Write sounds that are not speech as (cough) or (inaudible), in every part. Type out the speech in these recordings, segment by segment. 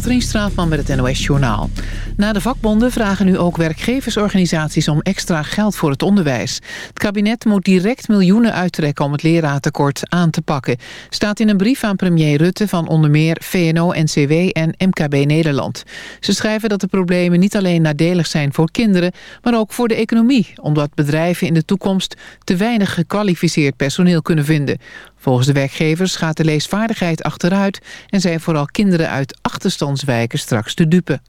Katrien Straatman met het NOS Journaal. Na de vakbonden vragen nu ook werkgeversorganisaties om extra geld voor het onderwijs. Het kabinet moet direct miljoenen uittrekken om het leraartekort aan te pakken. Staat in een brief aan premier Rutte van onder meer VNO-NCW en MKB Nederland. Ze schrijven dat de problemen niet alleen nadelig zijn voor kinderen, maar ook voor de economie. Omdat bedrijven in de toekomst te weinig gekwalificeerd personeel kunnen vinden. Volgens de werkgevers gaat de leesvaardigheid achteruit... en zijn vooral kinderen uit achterstandswijken straks te dupe.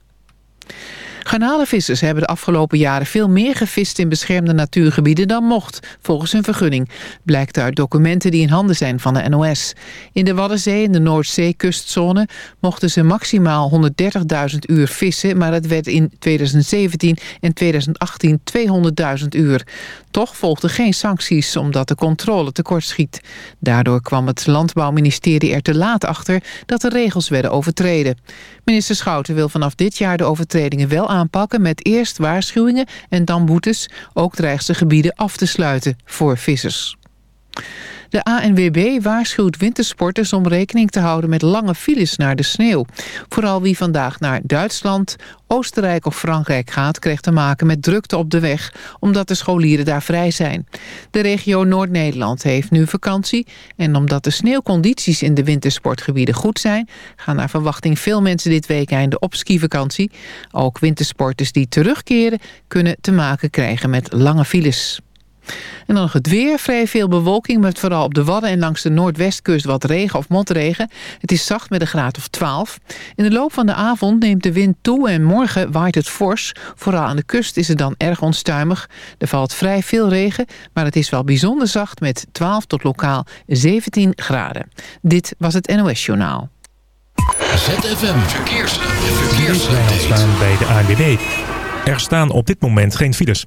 Garnalenvissers hebben de afgelopen jaren veel meer gevist in beschermde natuurgebieden dan mocht, volgens hun vergunning, blijkt uit documenten die in handen zijn van de NOS. In de Waddenzee en de Noordzee-kustzone mochten ze maximaal 130.000 uur vissen, maar het werd in 2017 en 2018 200.000 uur. Toch volgden geen sancties omdat de controle tekortschiet. Daardoor kwam het Landbouwministerie er te laat achter dat de regels werden overtreden. Minister Schouten wil vanaf dit jaar de overtredingen wel aanpakken... met eerst waarschuwingen en dan boetes. Ook dreigt gebieden af te sluiten voor vissers. De ANWB waarschuwt wintersporters om rekening te houden met lange files naar de sneeuw. Vooral wie vandaag naar Duitsland, Oostenrijk of Frankrijk gaat... krijgt te maken met drukte op de weg, omdat de scholieren daar vrij zijn. De regio Noord-Nederland heeft nu vakantie... en omdat de sneeuwcondities in de wintersportgebieden goed zijn... gaan naar verwachting veel mensen dit weekende op skivakantie. Ook wintersporters die terugkeren kunnen te maken krijgen met lange files. En dan nog het weer. Vrij veel bewolking met vooral op de Wadden en langs de noordwestkust wat regen of motregen. Het is zacht met een graad of 12. In de loop van de avond neemt de wind toe en morgen waait het fors. Vooral aan de kust is het dan erg onstuimig. Er valt vrij veel regen, maar het is wel bijzonder zacht met 12 tot lokaal 17 graden. Dit was het NOS Journaal. ZFM Verkeers. Verkeers. bij de ANWB. Er staan op dit moment geen files.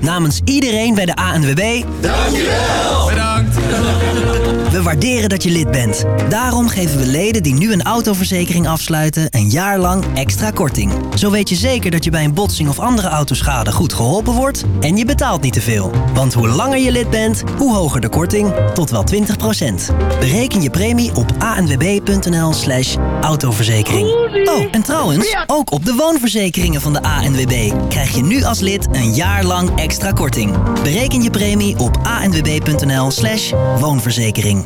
Namens iedereen bij de ANWB... Dankjewel! Bedankt! (laughs) We waarderen dat je lid bent. Daarom geven we leden die nu een autoverzekering afsluiten... een jaar lang extra korting. Zo weet je zeker dat je bij een botsing of andere autoschade goed geholpen wordt... en je betaalt niet te veel. Want hoe langer je lid bent, hoe hoger de korting. Tot wel 20% Bereken je premie op anwb.nl slash autoverzekering. Oh, en trouwens, ook op de woonverzekeringen van de ANWB... krijg je nu als lid een jaar lang extra korting. Bereken je premie op anwb.nl slash woonverzekering.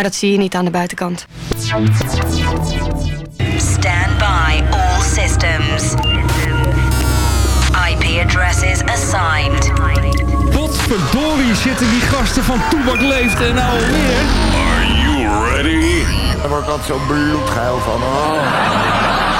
Maar dat zie je niet aan de buitenkant. Stand by all systems. IP addresses assigned. Potverdorie zitten die gasten van Toebak Leeft en nou alweer. Are you ready? Daar word ik altijd zo bloedgeil van. Oh.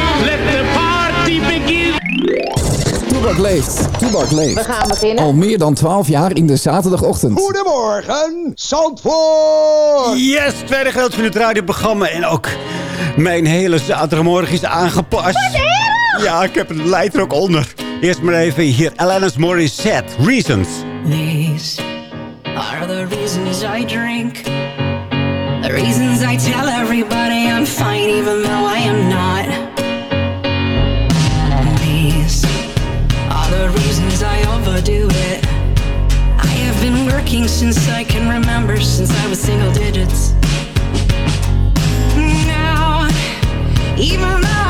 Toebak leeft. Toebak leeft. We gaan beginnen. Al meer dan 12 jaar in de zaterdagochtend. Goedemorgen, Zandvoort! Yes, tweede gedeelte van het radioprogramma. En ook mijn hele zaterdagmorgen is aangepast. Ja, ik heb een leider ook onder. Eerst maar even hier, Alanis Morissette, Reasons. These are the reasons I drink. The reasons I tell everybody I'm fine even though I since I can remember, since I was single digits. Now, even though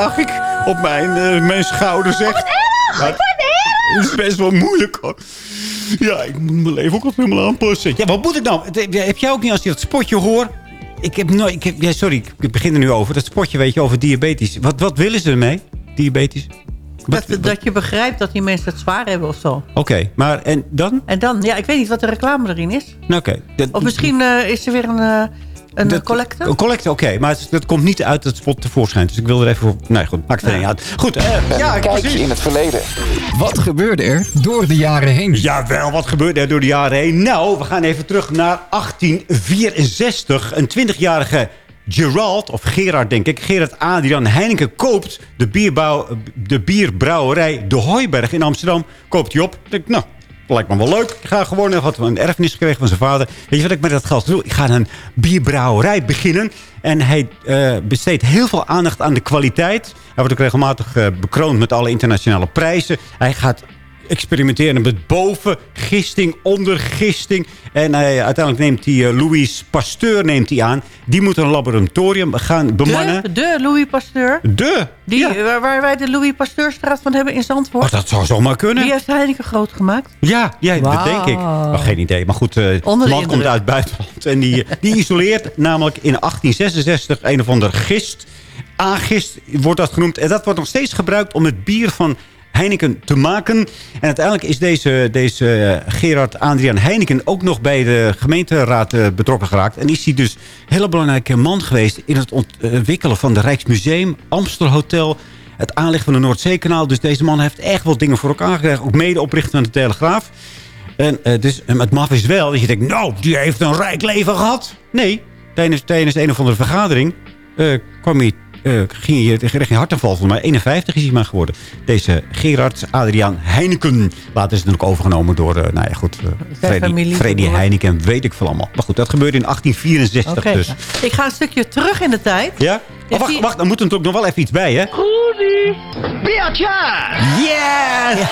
draag ik op mijn, eh, mijn schouder, zeg. Ja, Het is best wel moeilijk, hoor. Ja, ik moet mijn leven ook wat helemaal aanpassen. Ja, wat moet ik nou? Het- Heb jij ook niet als je dat spotje hoort? Ik heb nooit... Ik heb, ja, sorry, ik begin er nu over. Dat spotje, weet je, over diabetes. Wat, wat willen ze ermee? Diabetes? Dat, dat je begrijpt dat die mensen het zwaar hebben of zo. Oké, maar en dan? En dan, ja, ik weet niet wat de reclame erin is. Nou, Oké. Of misschien eh, is er weer een, eh een Dat- collecte. Een collecte, oké. maar het, dat komt niet uit het spot tevoorschijn. Dus ik wil er even voor... Nee, goed. Maakt het niet uit. Goed, eh, ja, Kijk precies. in het verleden. Wat gebeurde er door de jaren heen? Jawel, wat gebeurde er door de jaren heen? Nou, we gaan even terug naar 1864. Een 20-jarige Gerald, of Gerard denk ik, Gerard Adrian Heineken koopt de, bierbouw, de bierbrouwerij De Hooiberg in Amsterdam. Koopt hij op. Denk, nou, lijkt me wel leuk. Ik ga gewoon, hij had een erfenis gekregen van zijn vader. Weet je wat ik met dat geld doe? Ik ga een bierbrouwerij beginnen. En hij eh, besteedt heel veel aandacht aan de kwaliteit. Hij wordt ook regelmatig eh, bekroond met alle internationale prijzen. Hij gaat experimenteren met bovengisting, ondergisting. En eh, uiteindelijk neemt hij uh, Louis Pasteur neemt hij aan. Die moet een laboratorium gaan bemannen. De, de Louis Pasteur? De? Die, ja. waar, waar, wij de Louis Pasteurstraat van hebben in Zandvoort. Oh, dat zou zomaar kunnen. Die heeft Heineken groot gemaakt. Ja, ja wow. dat denk ik. Maar geen idee. Maar goed, uh, het land komt uit het buitenland. En die, die isoleert (laughs) namelijk in 1866 een of ander gist. Aangist wordt dat genoemd. En dat wordt nog steeds gebruikt om het bier van Heineken te maken. En uiteindelijk is deze, deze Gerard Adriaan Heineken ook nog bij de gemeenteraad uh, betrokken geraakt. En is hij dus een hele belangrijke man geweest in het ontwikkelen van de Rijksmuseum, Amstelhotel, het aanleggen van de Noordzeekanaal. Dus deze man heeft echt wel dingen voor elkaar gekregen. Ook mede oprichten van de Telegraaf. En uh, dus, het maf is wel dat je denkt, nou, die heeft een rijk leven gehad. Nee, tijdens, tijdens een of andere vergadering kwam hij uh, ging je richting hartaanval. Volgens mij 51 is hij maar geworden. Deze Gerard Adriaan Heineken. Later is het natuurlijk overgenomen door, uh, nou ja goed, uh, Freddy, Freddy Heineken. Weet ik veel allemaal. Maar goed, dat gebeurde in 1864 okay. dus. Ik ga een stukje terug in de tijd. Ja? Oh, wacht, die... wacht, dan moet er natuurlijk nog wel even iets bij, hè? Goedie! Biatja! Yes!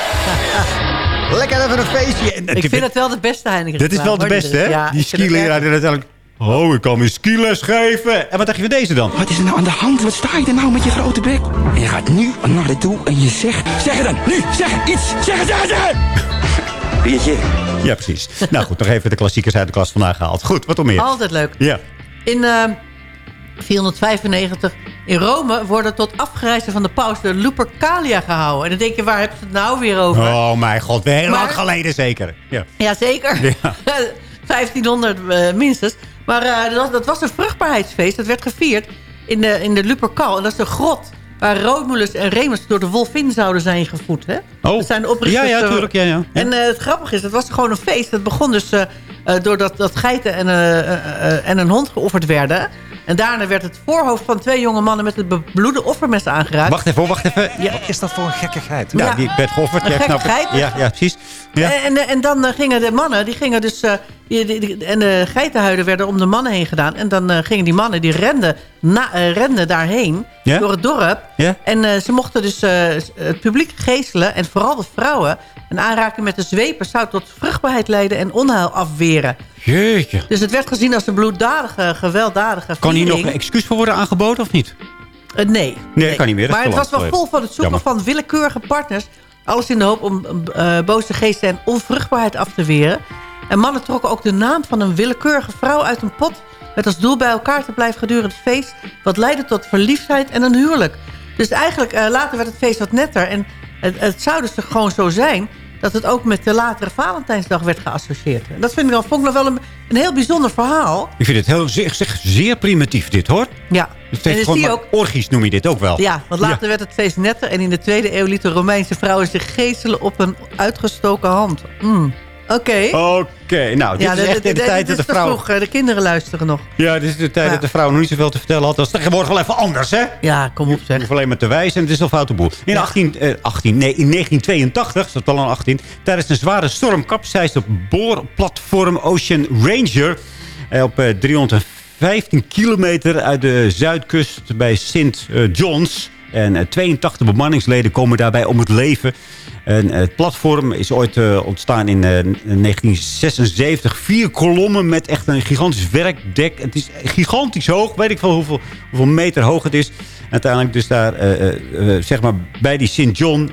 (laughs) Lekker even een feestje. Ik vind het wel de beste Heineken. Dit is wel de beste, hè? Ja, die skileraar die uiteindelijk... Oh, ik kan mijn skiles geven. En wat dacht je van deze dan? Wat is er nou aan de hand? Wat sta je er nou met je grote bek? En je gaat nu naar haar toe en je zegt... Zeg het dan! Nu! Zeg iets! Zeg het! Zeg het! (laughs) Biertje. Ja, precies. nou goed, nog even de klassiekers uit de klas vandaag gehaald. Goed, wat om meer? Altijd leuk. Ja. In uh, 495 in Rome worden tot afgereizen van de paus de Lupercalia gehouden. En dan denk je, waar hebben ze het nou weer over? Oh mijn god, heel lang geleden zeker. Ja, ja zeker. Ja. (laughs) 1500 uh, minstens. Maar uh, dat, dat, was een vruchtbaarheidsfeest. Dat werd gevierd in de, in de Lupercal. En dat is de grot waar Roodmulus en Remus door de Wolfin zouden zijn gevoed. Hè? Oh, dat zijn de oprichters, ja, ja, tuurlijk. Ja, ja. En uh, het grappige is, het was gewoon een feest. Het begon dus uh, doordat dat geiten en, en een hond geofferd werden. En daarna werd het voorhoofd van twee jonge mannen met het bebloede offermes aangeraakt. Wacht even, wacht even. Ja. Wat is dat voor een gekkigheid? Ja, ja die werd geofferd. Een het. Ja, ja, precies. Ja. En, en, en, dan gingen de mannen, die gingen dus... Uh, die, die, die, en de geitenhuiden werden om de mannen heen gedaan. En dan uh, gingen die mannen, die renden, na, uh, renden daarheen ja? door het dorp. Ja? En ze mochten dus het publiek geestelen. En vooral de vrouwen. En aanraking met de zwepen zou tot vruchtbaarheid leiden en onheil afweren. Jeetje. Dus het werd gezien als een bloeddadige, gewelddadige Kan hier nog een excuus voor worden aangeboden of niet? nee. Nee, nee. kan niet meer. Maar het was wel vol van het zoeken Jammer. van willekeurige partners. Alles in de hoop om uh, boze geesten en onvruchtbaarheid af te weren. En mannen trokken ook de naam van een willekeurige vrouw uit een pot... met als doel bij elkaar te blijven gedurende het feest... wat leidde tot verliefdheid en een huwelijk. Dus eigenlijk, uh, later werd het feest wat netter. En het, het zou dus gewoon zo zijn dat het ook met de latere Valentijnsdag werd geassocieerd. En dat vind ik, wel, vond ik nog wel een, een heel bijzonder verhaal. Ik vind het heel, zeg, zeg, zeer primitief dit, hoor. Ja. Het en gewoon ook, orgies noem je dit ook wel. Ja, want later ja. werd het feest netter... en in de tweede eeuw lieten Romeinse vrouwen zich geestelen op een uitgestoken hand. Mm. Oké. Oké, okay, nou, dit ja, is echt de, de, de tijd dat de vrouw... Vroeg, de kinderen luisteren nog. Ja, dit is de tijd ja. dat de vrouw nog niet zoveel te vertellen had. Dat is tegenwoordig wel even anders, hè? Ja, kom op zeg. Je hoeft alleen maar te wijzen en het is al foute boel. In, ja. 18, eh, 18, nee, in 1982, dat is al een 18... tijdens een zware storm kapseisde op boorplatform Ocean Ranger... Eh, op eh, 315 kilometer uit de zuidkust bij St. John's... En 82 bemanningsleden komen daarbij om het leven. En het platform is ooit uh, ontstaan in uh, 1976. Vier kolommen met echt een gigantisch werkdek. Het is gigantisch hoog. Weet ik veel hoeveel, hoeveel meter hoog het is. En uiteindelijk dus daar, uh, zeg maar, bij die St. John,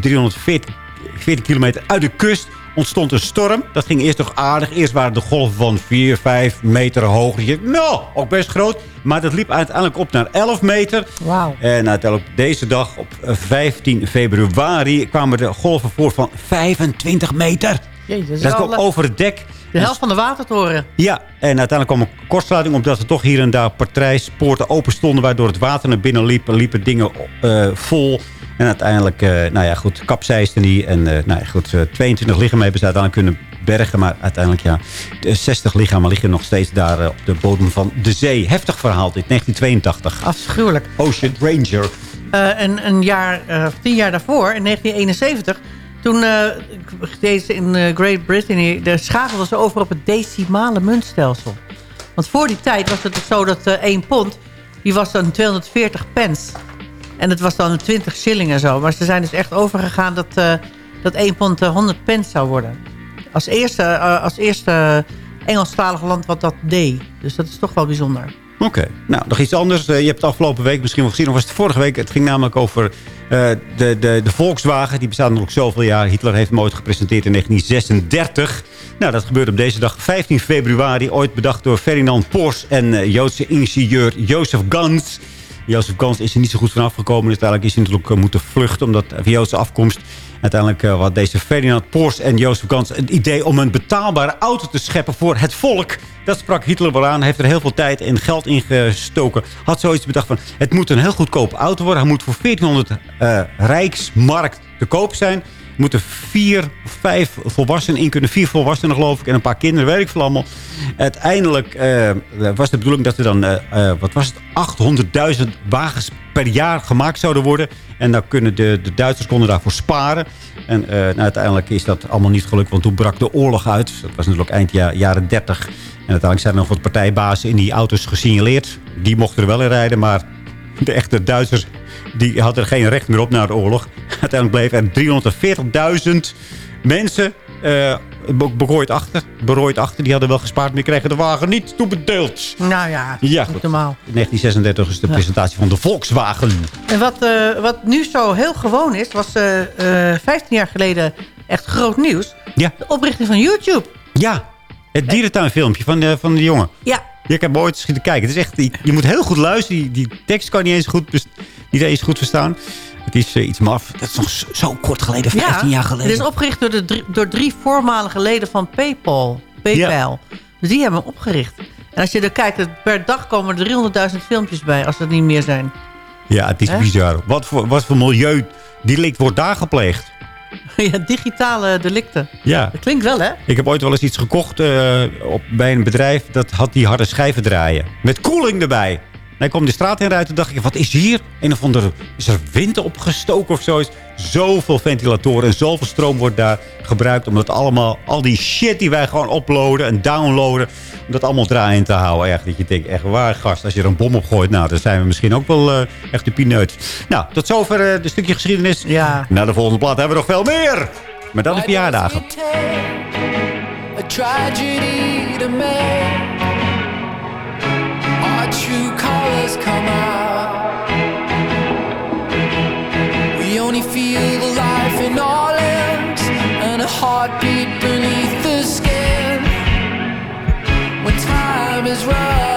340 40 kilometer uit de kust ontstond een storm. Dat ging eerst toch aardig. Eerst waren de golven van 4, 5 meter hoog. Je, nou, ook best groot. Maar dat liep uiteindelijk op naar 11 meter. Wauw. En uiteindelijk deze dag, op 15 februari... kwamen de golven voor van 25 meter. Jezus, dat kwam over het dek. De helft van de watertoren. Ja, en uiteindelijk kwam een kortsluiting... omdat er toch hier en daar partijspoorten open stonden... waardoor het water naar binnen liep. liepen dingen uh, vol... En uiteindelijk, uh, nou ja, goed, kapseisten die. En uh, nou ja, goed, uh, 22 lichamen hebben ze uiteindelijk kunnen bergen. Maar uiteindelijk, ja, 60 lichamen liggen nog steeds daar op de bodem van de zee. Heftig verhaal dit, 1982. Afschuwelijk. Ocean Ranger. en een jaar, tien jaar daarvoor, in 1971... Toen deze in Great Britain, daar schakelden ze over op het decimale muntstelsel. Want voor die tijd was het dus zo dat één pond, die was dan 240 pence. En het was dan 20 shilling en zo. Maar ze zijn dus echt overgegaan dat, uh, dat 1 pond eh, 100 pence zou worden. Als eerste, eh, als eerste Engelstalige land wat dat deed. Dus dat is toch wel bijzonder. Oké, nou nog iets anders. Eh, je hebt het afgelopen week misschien wel gezien, of was het vorige week? Het ging namelijk over eh, de, de, de Volkswagen. Die bestaat nog zoveel jaar. Hitler heeft hem ooit gepresenteerd in 1936. Nou, dat gebeurde op deze dag, 15 februari. Ooit bedacht door Ferdinand Porsche en eh, Joodse ingenieur Jozef Gans. Jozef Gans is er niet zo goed van afgekomen. Dus uiteindelijk is hij natuurlijk eh, moeten vluchten, omdat van Joodse afkomst. Uiteindelijk uh, had deze Ferdinand Porsche en Jozef Gans het idee om een betaalbare auto te scheppen voor het volk. Dat sprak Hitler wel aan. Hij heeft er heel veel tijd en geld in gestoken. Had zoiets bedacht van, het moet een heel goedkope auto worden. Hij moet voor 1400 uh, rijksmarkt te koop zijn. Moeten vier of vijf volwassenen in kunnen. Vier volwassenen geloof ik en een paar kinderen, weet ik veel allemaal. Uiteindelijk uh, was de bedoeling dat er dan, uh, wat was het, 800.000 wagens per jaar gemaakt zouden worden. En dan kunnen de, de Duitsers konden daarvoor sparen. En nou, uiteindelijk is dat allemaal niet gelukt, want toen brak de oorlog uit. Dat was natuurlijk eind ja, jaren 30. En uiteindelijk zijn er nog wat partijbazen in die auto's gesignaleerd. Die mochten er wel in rijden, maar de echte Duitsers die hadden er geen recht meer op na de oorlog. Uiteindelijk bleven er 340.000 mensen uh, berooid achter, berooid achter. Die hadden wel gespaard, maar die kregen de wagen niet toebedeeld. Nou ja, ja goed. normaal. In 1936 is de ja. presentatie van de Volkswagen. En wat, uh, wat nu zo heel gewoon is, was uh, 15 jaar geleden echt groot nieuws. Ja. De oprichting van YouTube. Ja, het dierentuinfilmpje van de, van de jongen. Ja. Ik heb ooit eens kijken. Het is echt, je moet heel goed luisteren. Die, die tekst kan niet eens goed, niet eens goed verstaan. Het is uh, iets maf. Dat is nog zo kort geleden, 15 ja, jaar geleden. Het is opgericht door, de drie, door drie voormalige leden van PayPal. PayPal. Ja. Dus die hebben hem opgericht. En als je er kijkt, per dag komen er 300.000 filmpjes bij, als het niet meer zijn. Ja, het is He? bizar. Wat voor, wat voor milieudelict wordt daar gepleegd? (laughs) Ja, digitale delicten. Ja. Dat klinkt wel, hè? Ik heb ooit wel eens iets gekocht uh, op, bij een bedrijf... dat had die harde schijven draaien. Met koeling erbij. En ik kwam de straat in rijden en dacht ik... wat is hier? Een of andere... is er wind opgestoken of zoiets? Zoveel ventilatoren en zoveel stroom wordt daar gebruikt... om dat allemaal... al die shit die wij gewoon uploaden en downloaden... om dat allemaal draaiend te houden. Echt, dat je denkt, echt waar, gast, als je er een bom op gooit... nou, dan zijn we misschien ook wel uh, echt de pineut. Nou, tot zover uh, de stukje geschiedenis. Ja. Na de volgende plaat hebben we nog veel meer. Maar dan de verjaardagen. A tragedy to make Our true colors come out We only feel the life in our limbs And a heartbeat time is running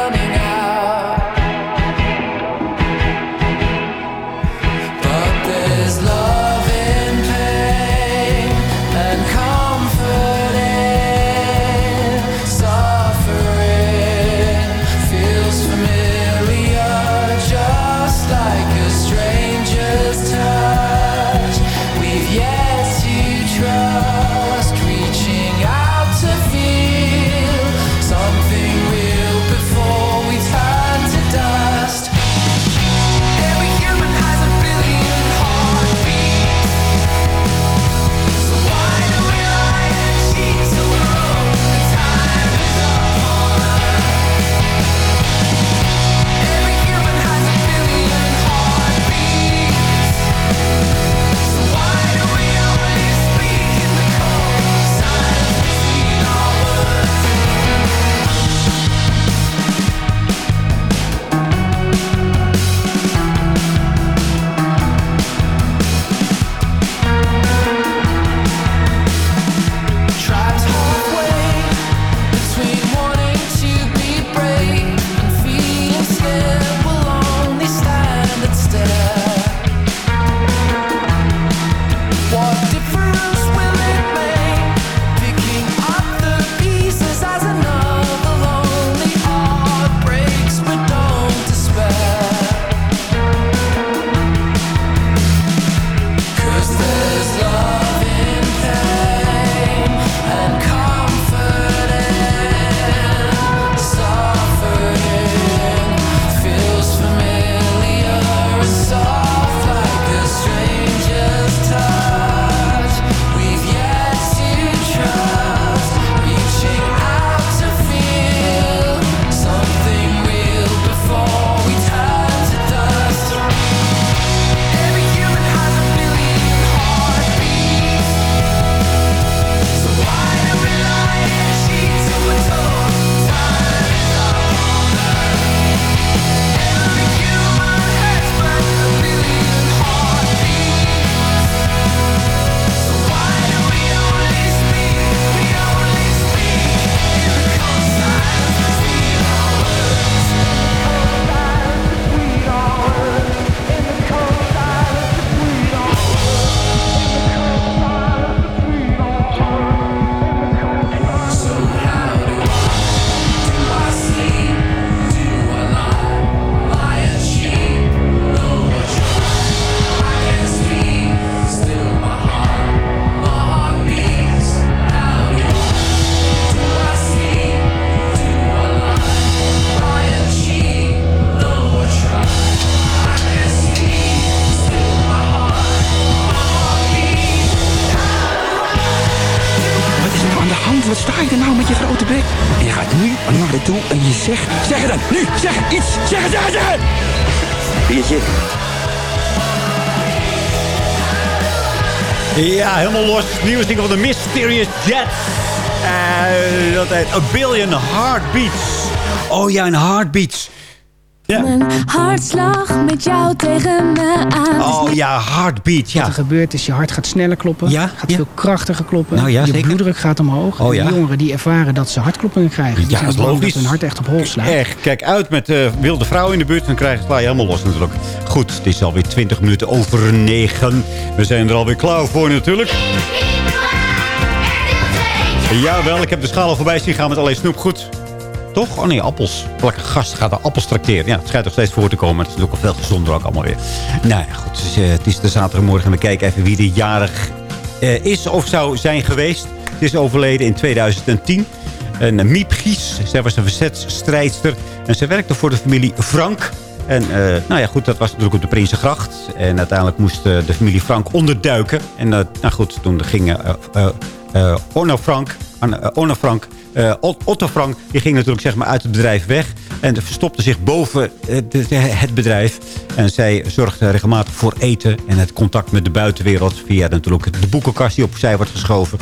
zeg het, zeg het, zeg het! Biertje. Ja, helemaal los. Nieuwe single van de Mysterious Jets. En dat heet A Billion Heartbeats. Oh ja, een heartbeats. Ja. Mijn hartslag met jou tegen me aan. Oh ja, heartbeat, ja. Wat er gebeurt is, je hart gaat sneller kloppen. Ja? Gaat veel krachtiger kloppen. Nou ja, je zeker. bloeddruk gaat omhoog. Oh en ja. jongeren die ervaren dat ze hartkloppingen krijgen. Die Ja, dat logisch. Dat hun hart echt op hol slaat. Echt, kijk uit met eh, wilde vrouwen in de buurt. Dan krijg je, sla je helemaal los natuurlijk. Goed, het is alweer 20 minuten over 9. We zijn er alweer klaar voor natuurlijk. Jawel, ik heb de schaal al voorbij zien gaan met alleen snoepgoed. Toch? Oh nee, appels. Welke gast gaat er appels trakteren? Ja, het schijnt nog steeds voor te komen. Het is ook al veel gezonder ook allemaal weer. Nou ja, goed. Dus, eh, het is de zaterdagmorgen en we kijken even wie er jarig eh, is of zou zijn geweest. Het is overleden in 2010. En uh, Miep Gies, zij was een verzetsstrijdster. En ze werkte voor de familie Frank. En eh, nou ja, goed, dat was natuurlijk op de Prinsengracht. En uiteindelijk moest de familie Frank onderduiken. En nou goed, toen ging Onno Frank... An- Onno Frank eh, Ot- Otto Frank die ging natuurlijk zeg maar, uit het bedrijf weg. En verstopte zich boven eh, het bedrijf. En zij zorgde regelmatig voor eten en het contact met de buitenwereld. Via natuurlijk de boekenkast die opzij wordt geschoven.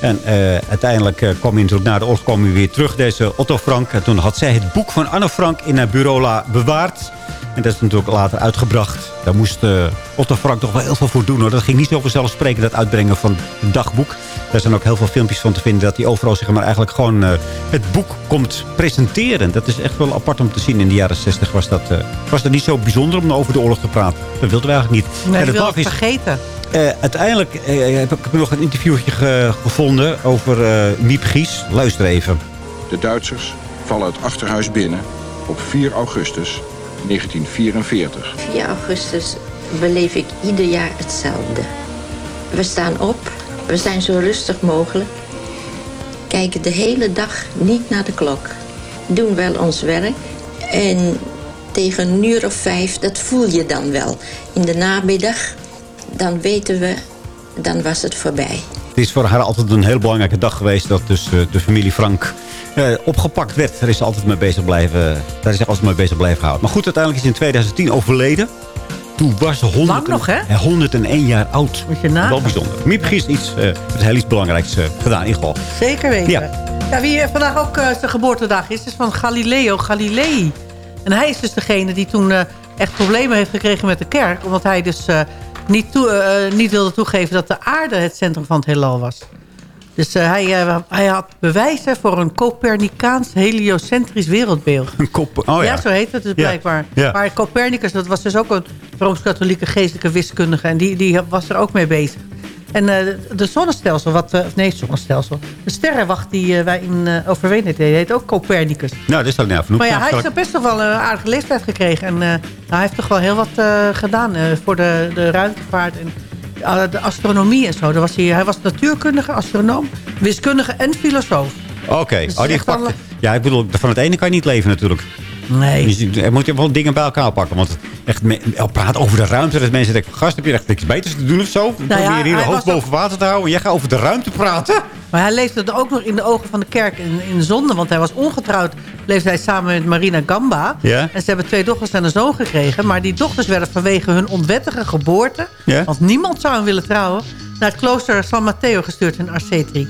En eh, uiteindelijk kwam hij natuurlijk na de oorlog weer terug, deze Otto Frank. En toen had zij het boek van Anne Frank in haar bureau bewaard. En dat is natuurlijk later uitgebracht. Daar moest eh, Otto Frank toch wel heel veel voor doen. Hoor. Dat ging niet zo vanzelfsprekend, dat uitbrengen van het dagboek. Daar zijn ook heel veel filmpjes van te vinden... dat hij overal zeg maar, eigenlijk gewoon eh, het boek komt presenteren. Dat is echt wel apart om te zien. In de jaren 60 was dat, eh, was dat niet zo bijzonder om over de oorlog te praten. Dat wilden we eigenlijk niet. Nee, En het is- vergeten. eh, uiteindelijk heb ik nog een interviewtje ge- gevonden over eh Miep Gies. Luister even. De Duitsers vallen het achterhuis binnen op 4 augustus 1944. 4 augustus beleef ik ieder jaar hetzelfde. We staan op, we zijn zo rustig mogelijk, kijken de hele dag niet naar de klok, doen wel ons werk en tegen een uur of vijf, dat voel je dan wel. In de namiddag, dan weten we, dan was het voorbij. Het is voor haar altijd een heel belangrijke dag geweest... dat dus eh, de familie Frank eh, opgepakt werd. Daar is ze altijd mee bezig blijven, daar is ze altijd mee bezig blijven gehouden. Maar goed, uiteindelijk is ze in 2010 overleden. Toen was ze 100 Lang nog, hè? eh, 101 jaar oud. Moet je nagaan. Wel bijzonder. Miep Gies iets, het heel iets belangrijks gedaan in ieder geval. Zeker weten. Ja. Ja. wie vandaag ook zijn geboortedag is, is van Galileo Galilei. En hij is dus degene die toen echt problemen heeft gekregen met de kerk. Omdat hij dus niet, toe, niet wilde toegeven dat de aarde het centrum van het heelal was. Dus eh, hij, eh, hij had bewijzen voor een Copernicaans heliocentrisch wereldbeeld. Een kop, oh ja. zo heet het dus blijkbaar. ja. Maar Copernicus, dat was dus ook een Rooms-Katholieke geestelijke wiskundige. En die, die was er ook mee bezig. En eh, de zonnestelsel, wat, of nee, zonnestelsel. De sterrenwacht die wij in uh, overwenen deden, heet ook Copernicus. Nou, dit is dan even Maar ja, hij heeft best wel een aardige leeftijd gekregen. En nou, hij heeft toch wel heel wat gedaan voor de, de ruimtevaart en de astronomie en zo. Daar was hij, hij was natuurkundige, astronoom, wiskundige en filosoof. Oké. Dus Oh, die wel- pakt- Ja, ik bedoel, van het ene kan je niet leven natuurlijk. Nee. Dus je- moet je wel dingen bij elkaar pakken. Want echt, praat over de ruimte. Dat mensen denken, gast, heb je echt niks beters te doen of zo? Dan Nou ja, probeer je hier een hoofd boven water te houden. En jij gaat over de ruimte praten? Maar hij leefde er ook nog in de ogen van de kerk in, in zonde. Want hij was ongetrouwd. Leefde hij samen met Marina Gamba. Ja. En ze hebben twee dochters en een zoon gekregen. Maar die dochters werden vanwege hun onwettige geboorte... Ja. want niemand zou hem willen trouwen... naar het klooster San Matteo gestuurd in Arcetri.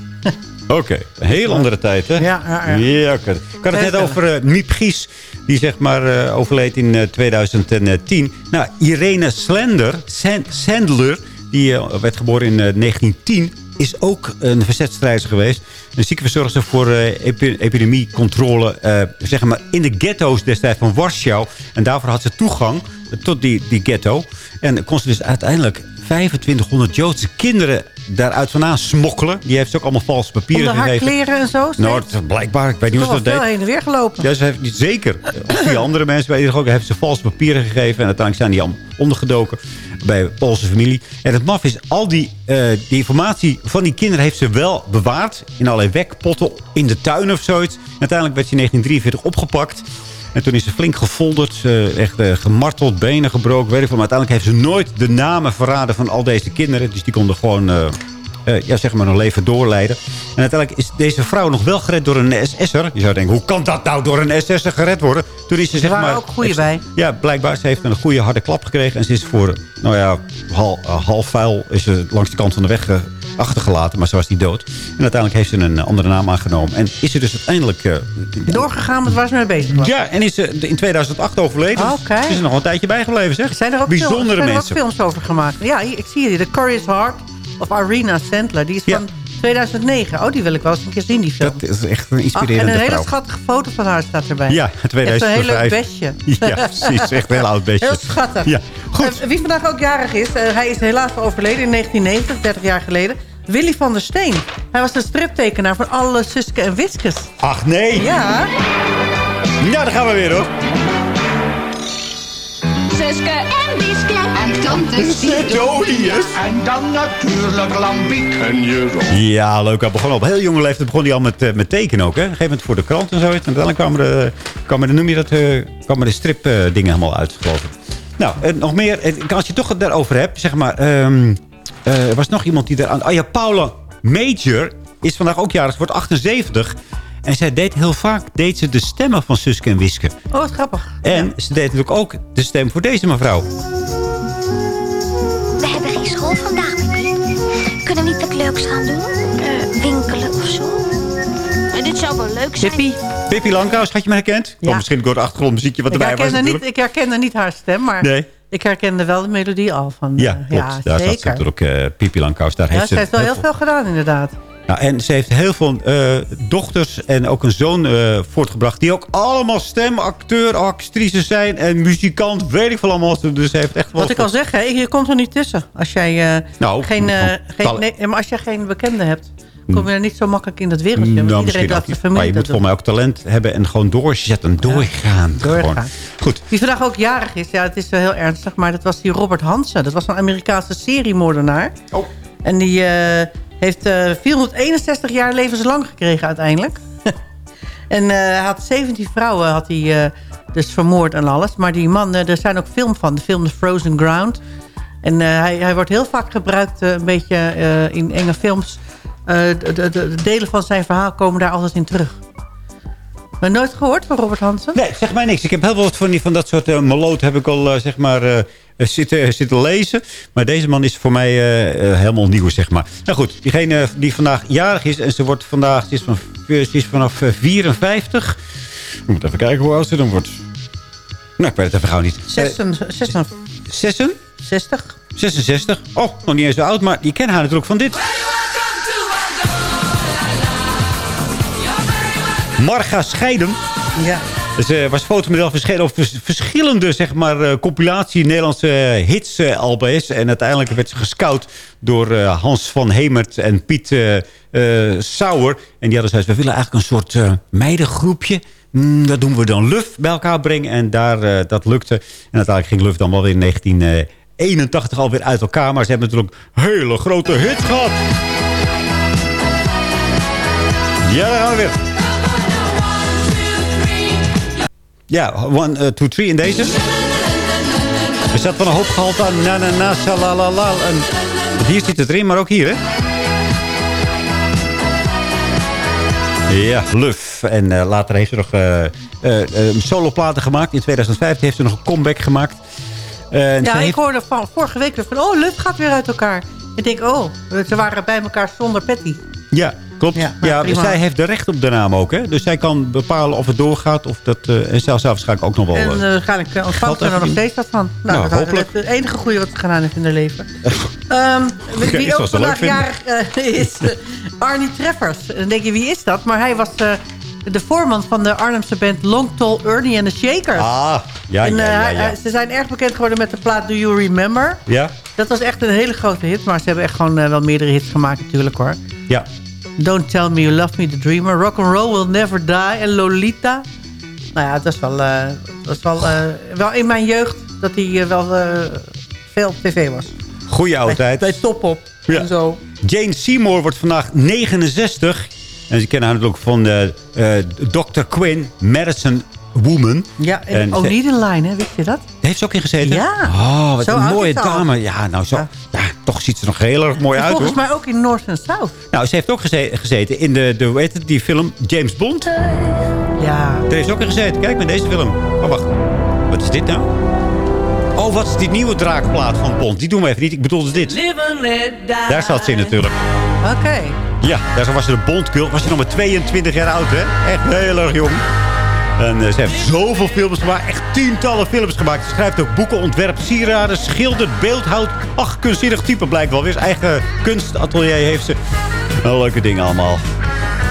Oké, een (laughs) heel andere tijd, hè? Ja, ja, ja. Ik had het net over uh, Miep Gies. Die zeg maar eh, overleed in eh, 2010. Nou, Irene Slender, San- Sandler... die eh, werd geboren in eh, 1910... is ook een verzetstrijder geweest. Een ziekenverzorgster voor eh, epi- epidemiecontrole... eh, zeg maar in de ghetto's destijds van Warschau. En daarvoor had ze toegang tot die, die ghetto. En kon ze dus uiteindelijk 2500 Joodse kinderen daaruit vandaan smokkelen. Die heeft ze ook allemaal valse papieren Onder haar gegeven. kleren en zo? Nou, blijkbaar. Ik weet niet hoe ze dat deed. heen en weer gelopen. Ja, ze heeft niet zeker. Die andere mensen bij ook hebben ze valse papieren gegeven. En uiteindelijk zijn die allemaal ondergedoken bij Poolse familie. En het maf is, al die, eh, die informatie van die kinderen heeft ze wel bewaard. In allerlei wekpotten in de tuin of zoiets. En uiteindelijk werd ze in 1943 opgepakt. En toen is ze flink gefolderd, eh, echt eh, gemarteld, benen gebroken, weet ik veel. Maar uiteindelijk heeft ze nooit de namen verraden van al deze kinderen. Dus die konden gewoon eh, ja, zeg maar een leven doorleiden. En uiteindelijk is deze vrouw nog wel gered door een SS'er. Je zou denken, hoe kan dat nou door een SS'er gered worden? Toen is ze zeg maar... ook ze- bij. Ja, blijkbaar. Ze heeft een goede harde klap gekregen. En ze is voor, nou ja, hal, eh, half vuil is ze langs de kant van de weg eh, achtergelaten. Maar ze was niet dood. En uiteindelijk heeft ze een andere naam aangenomen. En is ze dus uiteindelijk... Doorgegaan met waar ze mee bezig was. ja, en is ze in 2008 overleden. Ah, oké. Ze is er nog een tijdje bijgebleven, zeg. Zijn er ook, Bijzondere film, zijn er ook mensen. films over gemaakt? Ja, ik zie hier. The Curious Heart of Irina Sandler. Die is van 2009. Oh, die wil ik wel eens een keer zien, die film. Dat is echt een Ach, en inspirerende een hele vrouw. schattige foto van haar staat erbij. Ja, Echt een heel 2005. leuk bestje. (laughs) Ja, precies. Echt een heel oud bestje. Heel schattig. Ja, Eh, wie vandaag ook jarig is, eh, hij is helaas overleden in 1990, 30 jaar geleden. Willy van der Steen. Hij was de striptekenaar van alle Suske en Wiskes. Ach nee. Ja. Ja, daar gaan we weer hoor. Suske en Wiske en. En dan natuurlijk Lambiek en Jeroen. Ja, leuk. Hij begon op heel jonge leeftijd begon hij al met, eh, met tekenen ook. Hè. Op een gegeven moment voor de krant en zo. En uiteindelijk kwamen de, kwamen de, noem je dat, eh, kwamen de strip eh, dingen helemaal uit, geloof ik. Nou, eh, nog meer. Eh, Als je het toch het daarover hebt, zeg maar. ehm, eh, er was nog iemand die daar aan... Ah ja, Paula Major is vandaag ook jarig. Ze wordt 78. En zij deed heel vaak deed ze de stemmen van Suske en Wiske. Oh, wat grappig. En ze deed natuurlijk ook de stem voor deze mevrouw. Kunnen we niet wat leuks gaan doen? Eh, winkelen of zo? Maar dit zou wel leuk zijn. Pippi. Pippi Langkous, had je me herkend? Ja. Of misschien door het achtergrondmuziekje wat Ik erbij was niet, ik herkende niet haar stem, maar Nee. ik herkende wel de melodie al. Van, Ja, eh, klopt. ja Daar zat ze zeker. natuurlijk uh, Pippi Langkous. Daar Ja, heeft ze ze heeft wel heel veel gedaan, inderdaad. Nou, en ze heeft heel veel eh, dochters en ook een zoon eh, voortgebracht... die ook allemaal stemacteur, actrices zijn en muzikant. Weet ik veel allemaal. Dus heeft echt. Wat ik al zeg, hè, je komt er niet tussen. Als jij, eh, Nou, geen, geen, nee, maar als jij geen bekende hebt, kom je er niet zo makkelijk in dat wereldje. Nou, iedereen ook de familie Maar je moet voor mij ook talent hebben en gewoon doorzetten. Doorgaan. Goed. Die vandaag ook jarig is, ja, het is wel heel ernstig, maar dat was die Robert Hansen. Dat was een Amerikaanse seriemoordenaar. Oh. En die heeft eh 461 jaar levenslang gekregen uiteindelijk. (laughs) en eh, hij had 17 vrouwen had hij, eh, dus vermoord en alles. Maar die man, eh, er zijn ook film van. De film The Frozen Ground. En eh, hij, hij wordt heel vaak gebruikt, eh, een beetje eh, in enge films. Eh, de, de, de delen van zijn verhaal komen daar altijd in terug. Maar nooit gehoord van Robert Hansen? Nee, zeg mij niks. Ik heb heel veel van, die, van dat soort uh, heb ik al zeg maar, zitten, zitten lezen. Maar deze man is voor mij uh, helemaal nieuw, zeg maar. Nou goed, diegene die vandaag jarig is... en ze wordt vandaag, ze is, van, ze is vanaf 54. Ik moet even kijken hoe oud ze dan wordt. Nou, ik weet het even gauw niet. 66. 66? 66. Oh, nog niet eens zo oud, maar je kent haar natuurlijk van dit. Marga Scheiden. Ja. Ze was fotomodel verschenen op verschillende zeg maar, uh, compilatie Nederlandse hits uh, albums. En uiteindelijk werd ze gescout door Hans van Hemert en Piet Sauer. En die hadden gezegd, we willen eigenlijk een soort meidengroepje. Mm, dat doen we dan Luf bij elkaar brengen. En daar, dat lukte. En uiteindelijk ging Luf dan wel weer in 1981 alweer uit elkaar. Maar ze hebben natuurlijk hele grote hits gehad. Ja, daar gaan we weer. Ja, one, uh, two, three in deze. Er zat van een hoop gehalte aan. Na, na, na, salalala. En hier zit het erin, maar ook hier, hè? Ja, Luf. En uh, later heeft ze nog uh, soloplaten gemaakt. In 2015 heeft ze nog een comeback gemaakt. ja, ik heeft... hoorde van, vorige week weer van... Oh, Luf gaat weer uit elkaar. Ik denk, oh, ze waren bij elkaar zonder Patty. Ja, klopt. Ja, ja zij heeft de recht op de naam ook. Hè? Dus zij kan bepalen of het doorgaat. Of dat, uh, en zelfs waarschijnlijk ook nog wel... En uh, waarschijnlijk uh, ontvangt er nog steeds wat van. Nou, nou dat hopelijk. het enige goede wat ze gedaan heeft in haar leven. um, (laughs) wie wie ook vandaag jarig (laughs) is Arnie Treffers. En dan denk je, wie is dat? Maar hij was de voorman van de Arnhemse band Long Tall Ernie and the Shakers. Ah, ja, en, ja, ja, ja. Ze zijn erg bekend geworden met de plaat Do You Remember? Ja. Dat was echt een hele grote hit. Maar ze hebben echt gewoon wel meerdere hits gemaakt natuurlijk hoor. Ja. Don't Tell Me You Love Me, The Dreamer. Rock and Roll Will Never Die. En Lolita. Nou ja, dat is wel, uh, dat is wel, uh, wel in mijn jeugd dat hij uh, wel veel op tv was. Goeie oudheid. Bij, bij Top Op ja. en zo. Jane Seymour wordt vandaag 69. En ze kennen haar natuurlijk van Dr. Quinn, Medicine Woman. Ja, en, en O'Needle Line, hè? Wist je dat? heeft ze ook in gezeten? Ja. Oh, wat Zo een mooie al. dame. Ja, nou zo. Ja. toch ziet ze er nog heel erg mooi En uit, volgens hoor. mij ook in North en South. Nou, ze heeft ook geze- gezeten in de, de, hoe heet het, die film James Bond. Ja. Daar heeft ze ook in gezeten. Kijk, met deze film. Oh, wacht. Wat is dit nou? Oh, wat is die nieuwe draakplaat van Bond? Die doen we even niet. Ik bedoel dus dit. Daar zat ze in natuurlijk. Oké. Ja, daar was ze de Bondgirl. Was ze nog maar 22 jaar oud, hè? Echt heel erg jong. En eh, ze heeft zoveel films gemaakt. Echt tientallen films gemaakt. Ze schrijft ook boeken, ontwerpt sieraden, schildert, beeldhoudt. Ach, kunstzinnig type blijkt wel weer. Zijn eigen kunstatelier heeft ze. Nou, leuke dingen allemaal.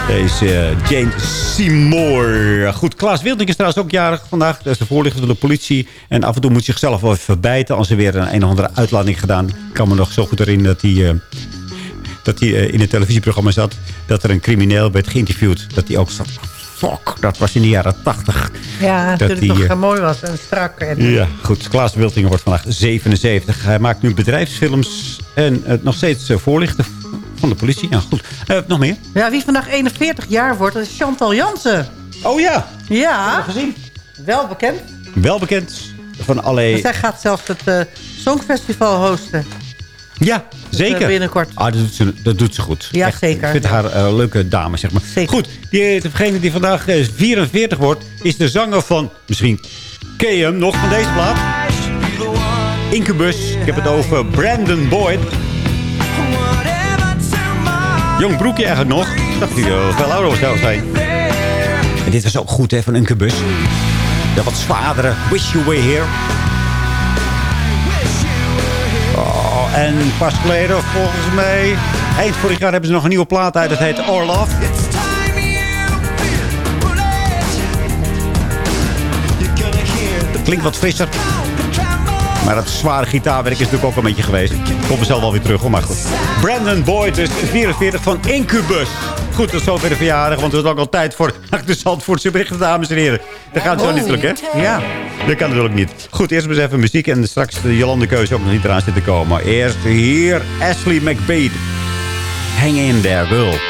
Deze eh, Jane Seymour. Goed, Klaas Wilding is trouwens ook jarig vandaag. Dat is de voorlichter van de politie. En af en toe moet zichzelf wel even verbijten... als er weer een, een of andere uitlading gedaan. Ik kan me nog zo goed herinneren dat hij... eh, dat hij eh, in een televisieprogramma zat... dat er een crimineel werd geïnterviewd. Dat hij ook zat... Fuck, dat was in de jaren tachtig. Ja, natuurlijk die, nog eh, mooi was en strak. En, Ja, goed. Klaas Wiltingen wordt vandaag 77. Hij maakt nu bedrijfsfilms en eh, nog steeds eh, voorlichter van de politie. Ja, goed. Nog meer? Ja, wie vandaag 41 jaar wordt, dat is Chantal Jansen. Oh ja. Ja. gezien. Wel bekend. Wel bekend van alle... Zij gaat zelfs het Songfestival hosten. Ja, zeker. eh, binnenkort. Ah, dat doet ze, dat doet ze goed. Ja, Echt, zeker. Ik vind haar eh, leuke dame, zeg maar. Goed, die, degene die vandaag eh, 44 wordt... is de zanger van, misschien ken je hem nog van deze plaat? Incubus. Ik heb het over Brandon Boyd. Jong broekje eigenlijk nog. Ik dacht dat hij eh, veel ouder zou zijn. En dit was ook goed, hè, van Incubus. De wat zwaardere Wish You Were Here. Oh, en pas geleden, volgens mij... Eind vorig jaar hebben ze nog een nieuwe plaat uit. Dat heet Orlov. Klinkt wat frisser. Maar dat zware gitaarwerk is natuurlijk ook een beetje geweest. Komt mezelf wel weer terug, hoor, maar goed. Brandon Boyd is 44 van Incubus. Goed, dat is zover de verjaardag, want het is ook al tijd voor de (laughs) Zandvoortse berichten, dames en heren. Dat gaat zo Oh. natuurlijk, hè? Ja, dat kan natuurlijk niet. Goed, eerst maar eens even muziek en straks de Jolande keuze ook nog niet eraan zit te komen. Maar eerst hier Ashley McBeat. Hang in there, girl.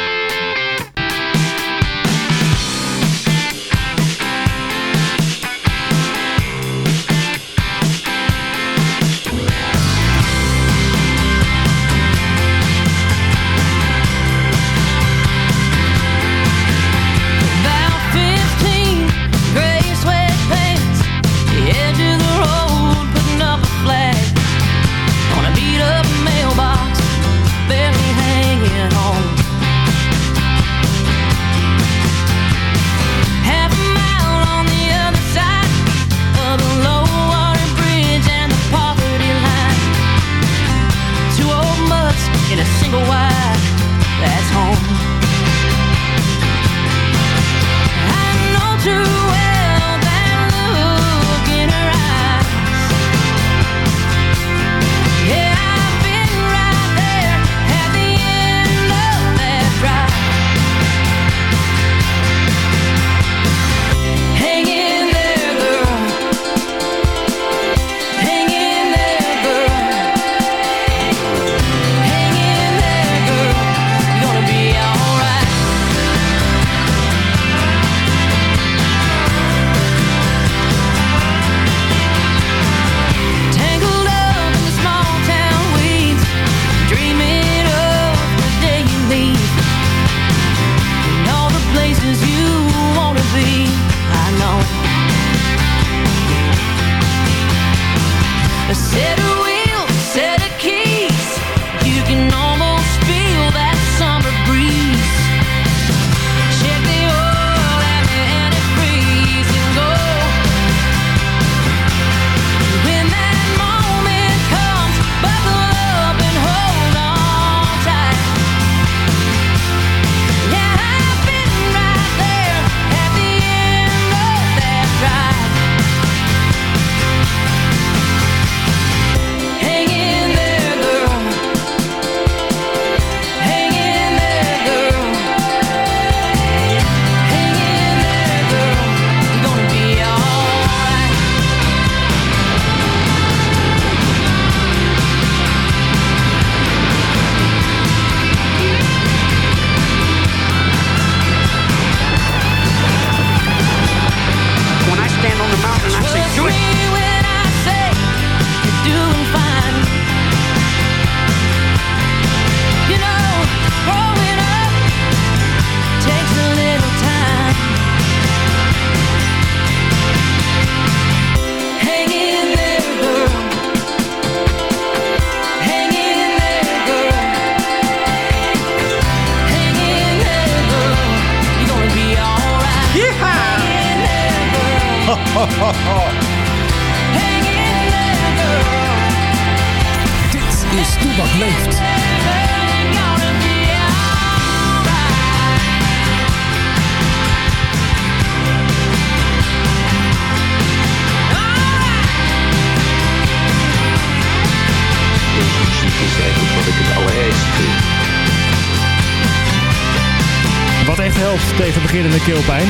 Beginnende keelpijn...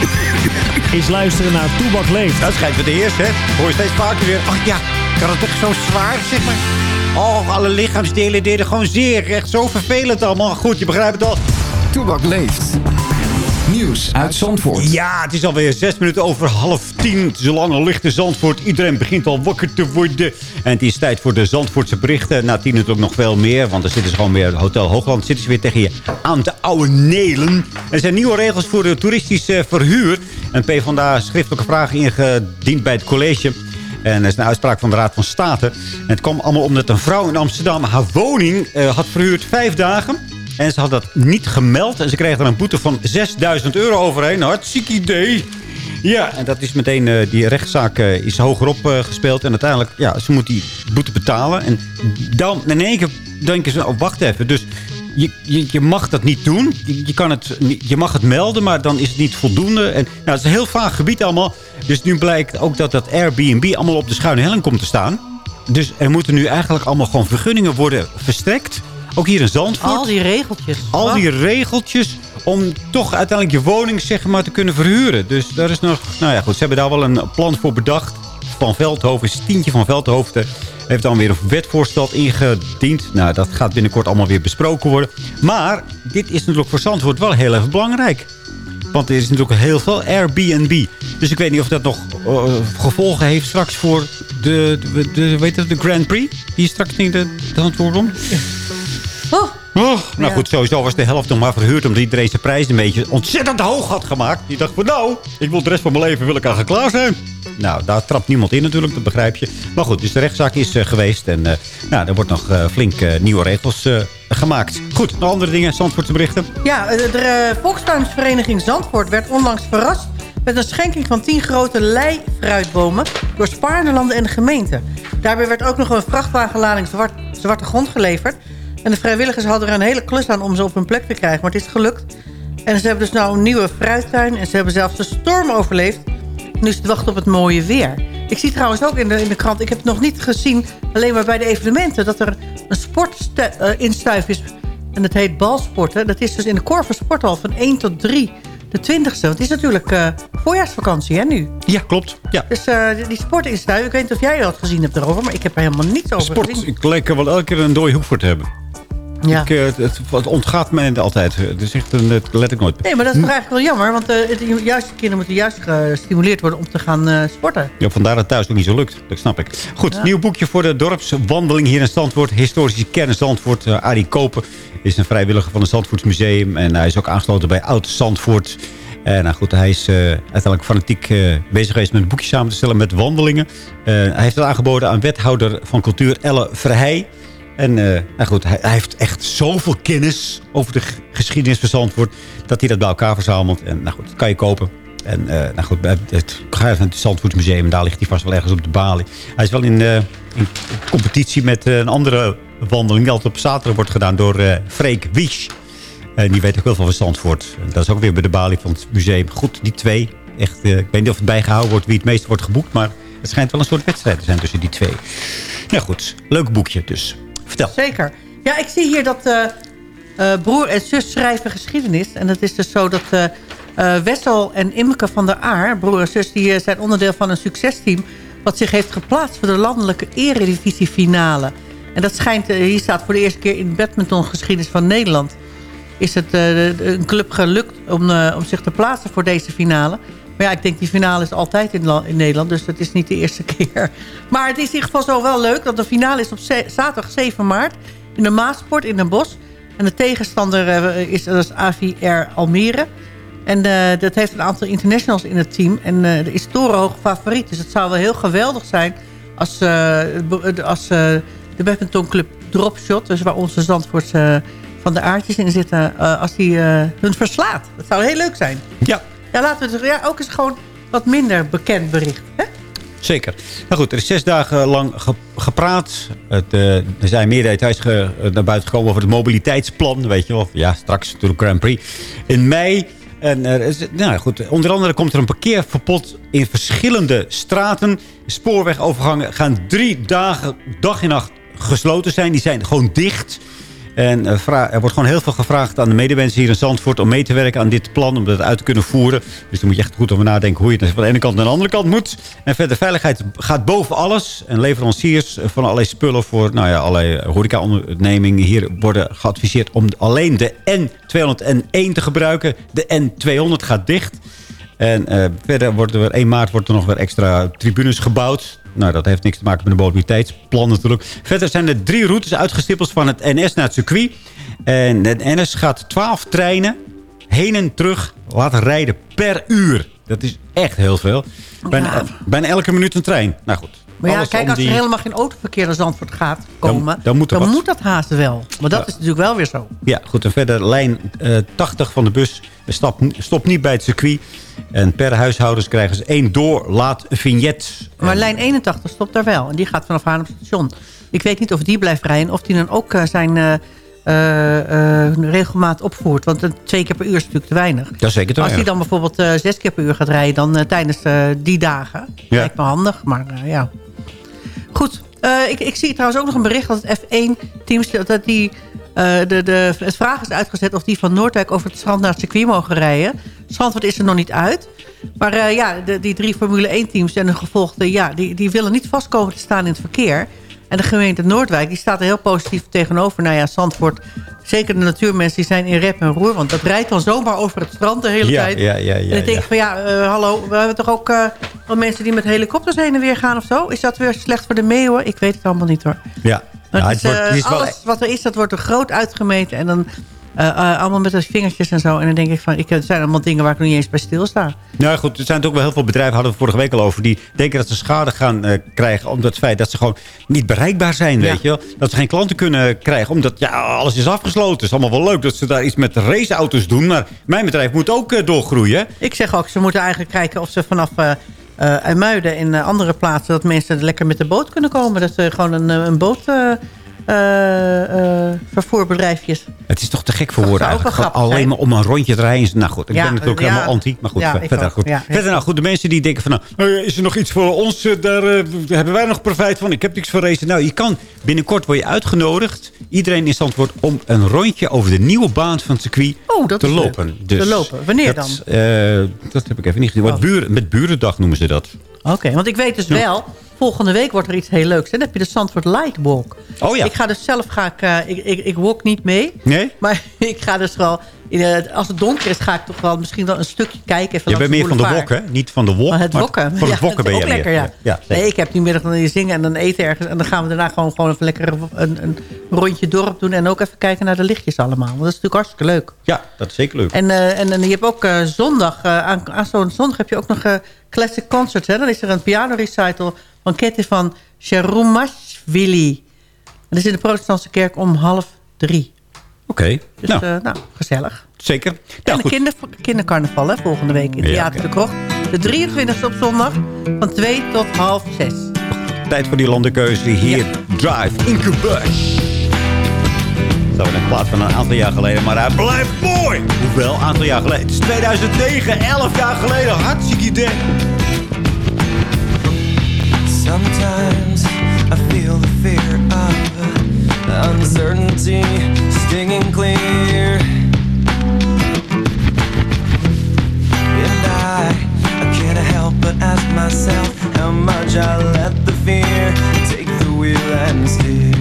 (laughs) is luisteren naar Toebak Leeft. Dat schijnt voor de eerste, hè? Hoor je steeds vaker weer. Ach ja, kan het toch zo zwaar, zeg maar. Oh, alle lichaamsdelen deden gewoon zeer. Echt zo vervelend allemaal. Goed, je begrijpt het al. Toebak leeft. Nieuws uit Zandvoort. Ja, het is alweer zes minuten over half tien. Lange lichte Zandvoort. Iedereen begint al wakker te worden. En het is tijd voor de Zandvoortse berichten. Na tien natuurlijk nog veel meer. Want er zitten ze gewoon weer Hotel Hoogland. Zitten ze weer tegen je aan de oude nelen. Er zijn nieuwe regels voor de toeristische verhuur. En PvdA schriftelijke vraag ingediend bij het college. En er is een uitspraak van de Raad van State. En het kwam allemaal omdat een vrouw in Amsterdam haar woning eh, had verhuurd vijf dagen. En ze had dat niet gemeld. En ze kreeg er een boete van 6000 euro overheen. Hartstikke idee. Ja, en dat is meteen, eh, die rechtszaak eh, is hogerop eh, gespeeld. En uiteindelijk, ja, ze moet die boete betalen. En dan in één keer denken ze, oh, wacht even. Dus je, je, je mag dat niet doen. Je, je kan het, je mag het melden, maar dan is het niet voldoende. En, nou, het is een heel vaag gebied allemaal. Dus nu blijkt ook dat dat Airbnb allemaal op de schuine helling komt te staan. Dus er moeten nu eigenlijk allemaal gewoon vergunningen worden verstrekt. Ook hier in Zandvoort. Al die regeltjes. Al die regeltjes om toch uiteindelijk je woning zeg maar, te kunnen verhuren. Dus daar is nog... Nou ja, goed, ze hebben daar wel een plan voor bedacht. Van Veldhoven, Stientje van Veldhoven... heeft dan weer een wetvoorstel ingediend. Nou, dat gaat binnenkort allemaal weer besproken worden. Maar dit is natuurlijk voor Zandvoort wel heel erg belangrijk. Want er is natuurlijk heel veel Airbnb. Dus ik weet niet of dat nog eh, gevolgen heeft straks voor de, de, de, weet je, de Grand Prix. Die straks niet de, de antwoord om. Oh. nou Ja. goed, sowieso was de helft nog maar verhuurd... omdat iedereen zijn prijs een beetje ontzettend hoog had gemaakt. Die dacht van nou, ik wil de rest van mijn leven wil ik eigenlijk klaar zijn. Nou, daar trapt niemand in natuurlijk, dat begrijp je. Maar goed, dus de rechtszaak is eh, geweest. En eh, nou, er wordt nog eh, flink nieuwe regels gemaakt. Goed, nog andere dingen, Zandvoortse berichten. Ja, de, Volkstuinsvereniging Zandvoort werd onlangs verrast... met een schenking van 10 grote leifruitbomen... door Spaarnelanden en de gemeente. Daarbij werd ook nog een vrachtwagenlading zwart, zwarte grond geleverd. En de vrijwilligers hadden er een hele klus aan om ze op hun plek te krijgen. Maar het is gelukt. En ze hebben dus nou een nieuwe fruittuin... en ze hebben zelfs de storm overleefd. Nu is het wachten op het mooie weer. Ik zie trouwens ook in de, in de krant... ik heb het nog niet gezien, alleen maar bij de evenementen... dat er een sportinstuif is en dat heet balsporten. Dat is dus in de Corver Sporthal van 1 tot 3. De 20ste. Want het is natuurlijk eh, voorjaarsvakantie, hè, nu? Ja, klopt. Ja. Dus eh, die- sportinstuif, ik weet niet of jij dat gezien hebt erover... maar ik heb er helemaal niets over Sport, gezien. ik leek er wel elke keer een dode hoek voor te hebben. Ja. Ik, eh, het, het, ontgaat mij altijd. Het is echt een, dat let ik nooit. Nee, maar dat is toch eigenlijk wel jammer... want het- de juiste kinderen moeten juist gestimuleerd worden om te gaan eh, sporten. Ja, vandaar dat het thuis ook niet zo lukt. Dat snap ik. Goed, Ja. nieuw boekje voor de dorpswandeling hier in Zandvoort. Historische kern Zandvoort. Uh, Arie Kopen is een vrijwilliger van het Zandvoortsmuseum. En hij is ook aangesloten bij Oud Zandvoort. En nou goed, hij is uiteindelijk fanatiek bezig geweest met een boekje samen te stellen met wandelingen. Hij heeft het aangeboden aan wethouder van cultuur Elle Verheij. En eh, nou goed, hij, hij heeft echt zoveel kennis over de geschiedenis van Zandvoort... dat hij dat bij elkaar verzamelt. En nou goed, dat kan je kopen. En eh, nou goed, het, ga even naar het Zandvoortsmuseum. Daar ligt hij vast wel ergens op de balie. Hij is wel in, eh, competitie met een andere wandeling... die altijd op zaterdag wordt gedaan door Freek Wies. En die weet ook wel van Zandvoort. Dat is ook weer bij de balie van het museum. Goed, die twee. Echt, ik weet niet of het bijgehouden wordt wie het meest wordt geboekt... maar het schijnt wel een soort wedstrijd te zijn tussen die twee. Nou goed, leuk boekje dus. Zeker. Ja, ik zie hier dat eh, eh, broer en zus schrijven geschiedenis. En dat is dus zo dat eh, Wessel en Imke van der Aar, broer en zus... die zijn onderdeel van een succesteam... wat zich heeft geplaatst voor de landelijke eredivisiefinale. En dat schijnt, hier staat voor de eerste keer in de badmintongeschiedenis van Nederland... is het een club gelukt om, om zich te plaatsen voor deze finale. Maar ja, ik denk die finale is altijd in, in Nederland. Dus dat is niet de eerste (laughs) keer. Maar het is in ieder geval zo wel leuk. Dat de finale is op zaterdag 7 maart. In de Maasport in Den Bosch. En de tegenstander eh, is, dat is AVR Almere. En eh, dat heeft een aantal internationals in het team. En er is torenhoog favoriet. Dus het zou wel heel geweldig zijn... als, als de badmintonclub Dropshot... dus waar onze Zandvoorts van de aardjes in zitten... als die hun verslaat. Dat zou heel leuk zijn. Ja. Ja, laten we het ja, ook eens gewoon wat minder bekend bericht. Hè? Zeker. Nou goed, er is zes dagen lang ge- gepraat. Het, eh, er zijn meer details naar buiten gekomen over het mobiliteitsplan. Weet je wel. Ja, straks door de Grand Prix. In mei. En er is, nou goed, onder andere komt er een parkeerverbod in verschillende straten. Spoorwegovergangen gaan drie dagen, dag en nacht gesloten zijn. Die zijn gewoon dicht. En eh, er wordt gewoon heel veel gevraagd aan de medewerkers hier in Zandvoort... om mee te werken aan dit plan, om dat uit te kunnen voeren. Dus daar moet je echt goed over nadenken hoe je het van de ene kant naar de andere kant moet. En verder, veiligheid gaat boven alles. En leveranciers van allerlei spullen voor nou ja, allerlei horeca-ondernemingen... hier worden geadviseerd om alleen de N201 te gebruiken. De N200 gaat dicht. En eh, verder wordt er 1 maart wordt er nog weer extra tribunes gebouwd. Nou, dat heeft niks te maken met een mobiliteitsplan natuurlijk. Verder zijn er drie routes uitgestippeld van het NS naar het circuit. En het NS gaat 12 treinen heen en terug laten rijden per uur. Dat is echt heel veel. Bijna, bijna elke minuut een trein. Nou goed. Maar ja, kijk, als er die- helemaal geen autoverkeer naar Zandvoort gaat komen... dan moet dat haast wel. Maar dat is natuurlijk wel weer zo. Ja, goed. En verder lijn eh 80 van de bus stopt, stopt niet bij het circuit. En per huishoudens krijgen ze één doorlaat vignet. Maar lijn 81 stopt daar wel. En die gaat vanaf Haarlem station. Ik weet niet of die blijft rijden. Of die dan ook eh, zijn eh, regelmaat opvoert. Want twee keer per uur is natuurlijk te weinig. Dat is zeker te Als die dan bijvoorbeeld zes keer per uur gaat rijden... dan tijdens die dagen. Ja. Lijkt me handig. Maar ja. Goed. Ik, ik zie trouwens ook nog een bericht dat het F1-teams... dat die, de, de, het vraag is uitgezet of die van Noordwijk over het strand naar het circuit mogen rijden. Zandvoort is er nog niet uit. Maar eh, ja, de, die drie Formule 1-teams en de gevolgde... Ja, die, die willen niet vast komen te staan in het verkeer. En de gemeente Noordwijk die staat er heel positief tegenover. Nou ja, Zandvoort, zeker de natuurmensen, die zijn in rep en roer. Want dat rijdt dan zomaar over het strand de hele Ja, tijd. ja, ja, ja, en ik denk ja. van ja, eh, hallo, we hebben toch ook eh, wel mensen die met helikopters heen en weer gaan of zo? Is dat weer slecht voor de meeuwen? Ik weet het allemaal niet hoor. Ja. Maar het is, het wordt- eh, het is wel- alles wat er is, dat wordt er groot uitgemeten. En dan eh, eh, allemaal met de vingertjes en zo. En dan denk ik van, ik, het zijn allemaal dingen waar ik nog niet eens bij stilsta. Nou goed, er zijn ook wel heel veel bedrijven, hadden we vorige week al over... die denken dat ze schade gaan krijgen... omdat het feit dat ze gewoon niet bereikbaar zijn, weet je wel. Dat ze geen klanten kunnen krijgen, omdat ja, alles is afgesloten. Het is allemaal wel leuk dat ze daar iets met raceauto's doen... maar mijn bedrijf moet ook doorgroeien. Ik zeg ook, ze moeten eigenlijk kijken of ze vanaf IJmuiden en eh, andere plaatsen... dat mensen lekker met de boot kunnen komen. Dat ze gewoon een, eh, een boot... eh, eh, vervoerbedrijfjes. Het is toch te gek voor woorden eigenlijk. alleen maar om een rondje te rijden. Nou goed, ik ben natuurlijk helemaal anti. Maar goed, verder goed. Verder nou goed, de mensen die denken van... Nou, eh, is er nog iets voor ons? eh, daar hebben wij nog profijt van. Ik heb niks van racen. Nou, je kan binnenkort word je uitgenodigd. Iedereen in Zandvoort om een rondje over de nieuwe baan van het circuit Oh, dat te lopen. Dus Te lopen. Wanneer eh, dat heb ik even niet gezien. Wat Oh. buren, met Burendag noemen ze dat. Oké, want ik weet dus wel... volgende week wordt er iets heel leuks. En dan heb je de Zandvoort Lightwalk. Oh ja. Ik ga dus zelf... Ga ik, eh, ik, ik, ik walk niet mee. Nee? Maar (laughs) ik ga dus wel... eh, als het donker is, ga ik toch wel misschien wel een stukje kijken. Even Je bent meer van de wok, hè? Niet van de wok. Maar het wokken. Van (laughs) Ja, het wokken ben ook je lekker, ja. ja nee, ik heb die middag dan zingen en dan eten ergens. En dan gaan we daarna gewoon, gewoon even lekker een, een rondje dorp doen. En ook even kijken naar de lichtjes allemaal. Want dat is natuurlijk hartstikke leuk. Ja, dat is zeker leuk. En, eh, en, en je hebt ook zondag, aan, aan zo'n zondag heb je ook nog classic concerts. Hè? Dan is er een piano recital van Ketty van Cherumashvili. Dat is in de protestantse kerk om half drie. Oké, Dus nou, nou, nou gezellig. zeker. en Nou, de kinder, kindercarnaval hè, volgende week in Ja, Theater de Krocht. De 23e op zondag van 2 tot half 6. Tijd voor die landenkeuze hier. Drive Incubus. Dat was een plaats van een aantal jaar geleden, maar hij blijft mooi. Hoewel, een aantal jaar geleden. Het is 2009, 11 jaar geleden. Hartstikke idee. Sometimes I feel the fear of uncertainty stinging clear. And I, I can't help but ask myself how much I let the fear take the wheel and steer.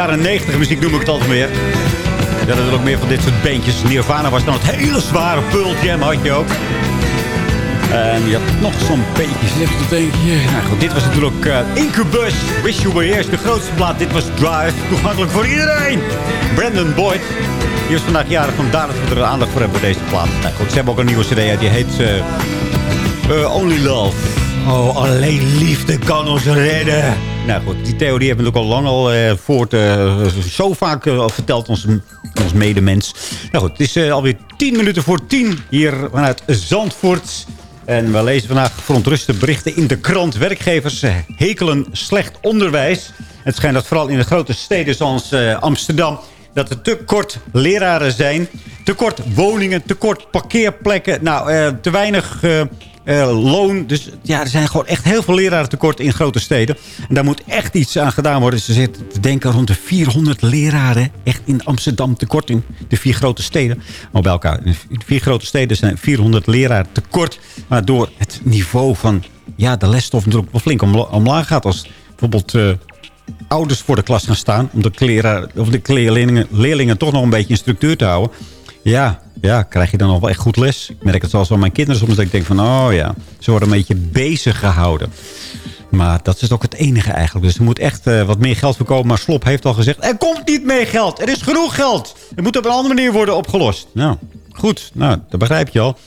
Jaren 90 muziek noem ik het altijd meer. Ja, dat er ook meer van dit soort beentjes. Nirvana was dan het hele zware Pearl Jam had je ook. En je had nog zo'n beetje zegt denk je. Nou goed, dit was natuurlijk eh, Incubus. Wish You Were Here de grootste plaat. Dit was Drive. Toegankelijk voor iedereen. Brandon Boyd. Die is vandaag jarig. Vandaar dat we er aandacht voor hebben voor deze plaat. Nou goed, ze hebben ook een nieuwe cd. uit. Die heet eh, eh, Only Love. Oh, alleen liefde kan ons redden. Nou goed, die theorie hebben we ook al lang al eh, voort, eh, zo vaak eh, verteld ons, ons medemens. Nou goed, het is alweer tien minuten voor tien hier vanuit Zandvoort. En we lezen vandaag verontruste berichten in de krant. Werkgevers hekelen slecht onderwijs. Het schijnt dat vooral in de grote steden zoals Amsterdam... dat er te kort leraren zijn. Te kort woningen, te kort parkeerplekken. Nou, te weinig... eh, loon. Dus ja, er zijn gewoon echt heel veel leraren tekort in grote steden. En daar moet echt iets aan gedaan worden. Ze zitten te denken rond de 400 leraren echt in Amsterdam tekort in de vier grote steden. Maar bij elkaar, in de vier grote steden zijn 400 leraren tekort. Waardoor het niveau van ja, de lesstof natuurlijk wel flink omla- omlaag gaat. Als bijvoorbeeld eh, ouders voor de klas gaan staan... om de, leraar, of de leerlingen, leerlingen toch nog een beetje in structuur te houden. Ja, ja, krijg je dan nog wel echt goed les. Ik merk het zoals van mijn kinderen soms dat ik denk van... oh ja, ze worden een beetje bezig gehouden. Maar dat is ook het enige eigenlijk. Dus er moet echt eh, wat meer geld voorkomen. Maar Slop heeft al gezegd... er komt niet meer geld. Er is genoeg geld. Het moet op een andere manier worden opgelost. Nou, goed. Nou, dat begrijp je al.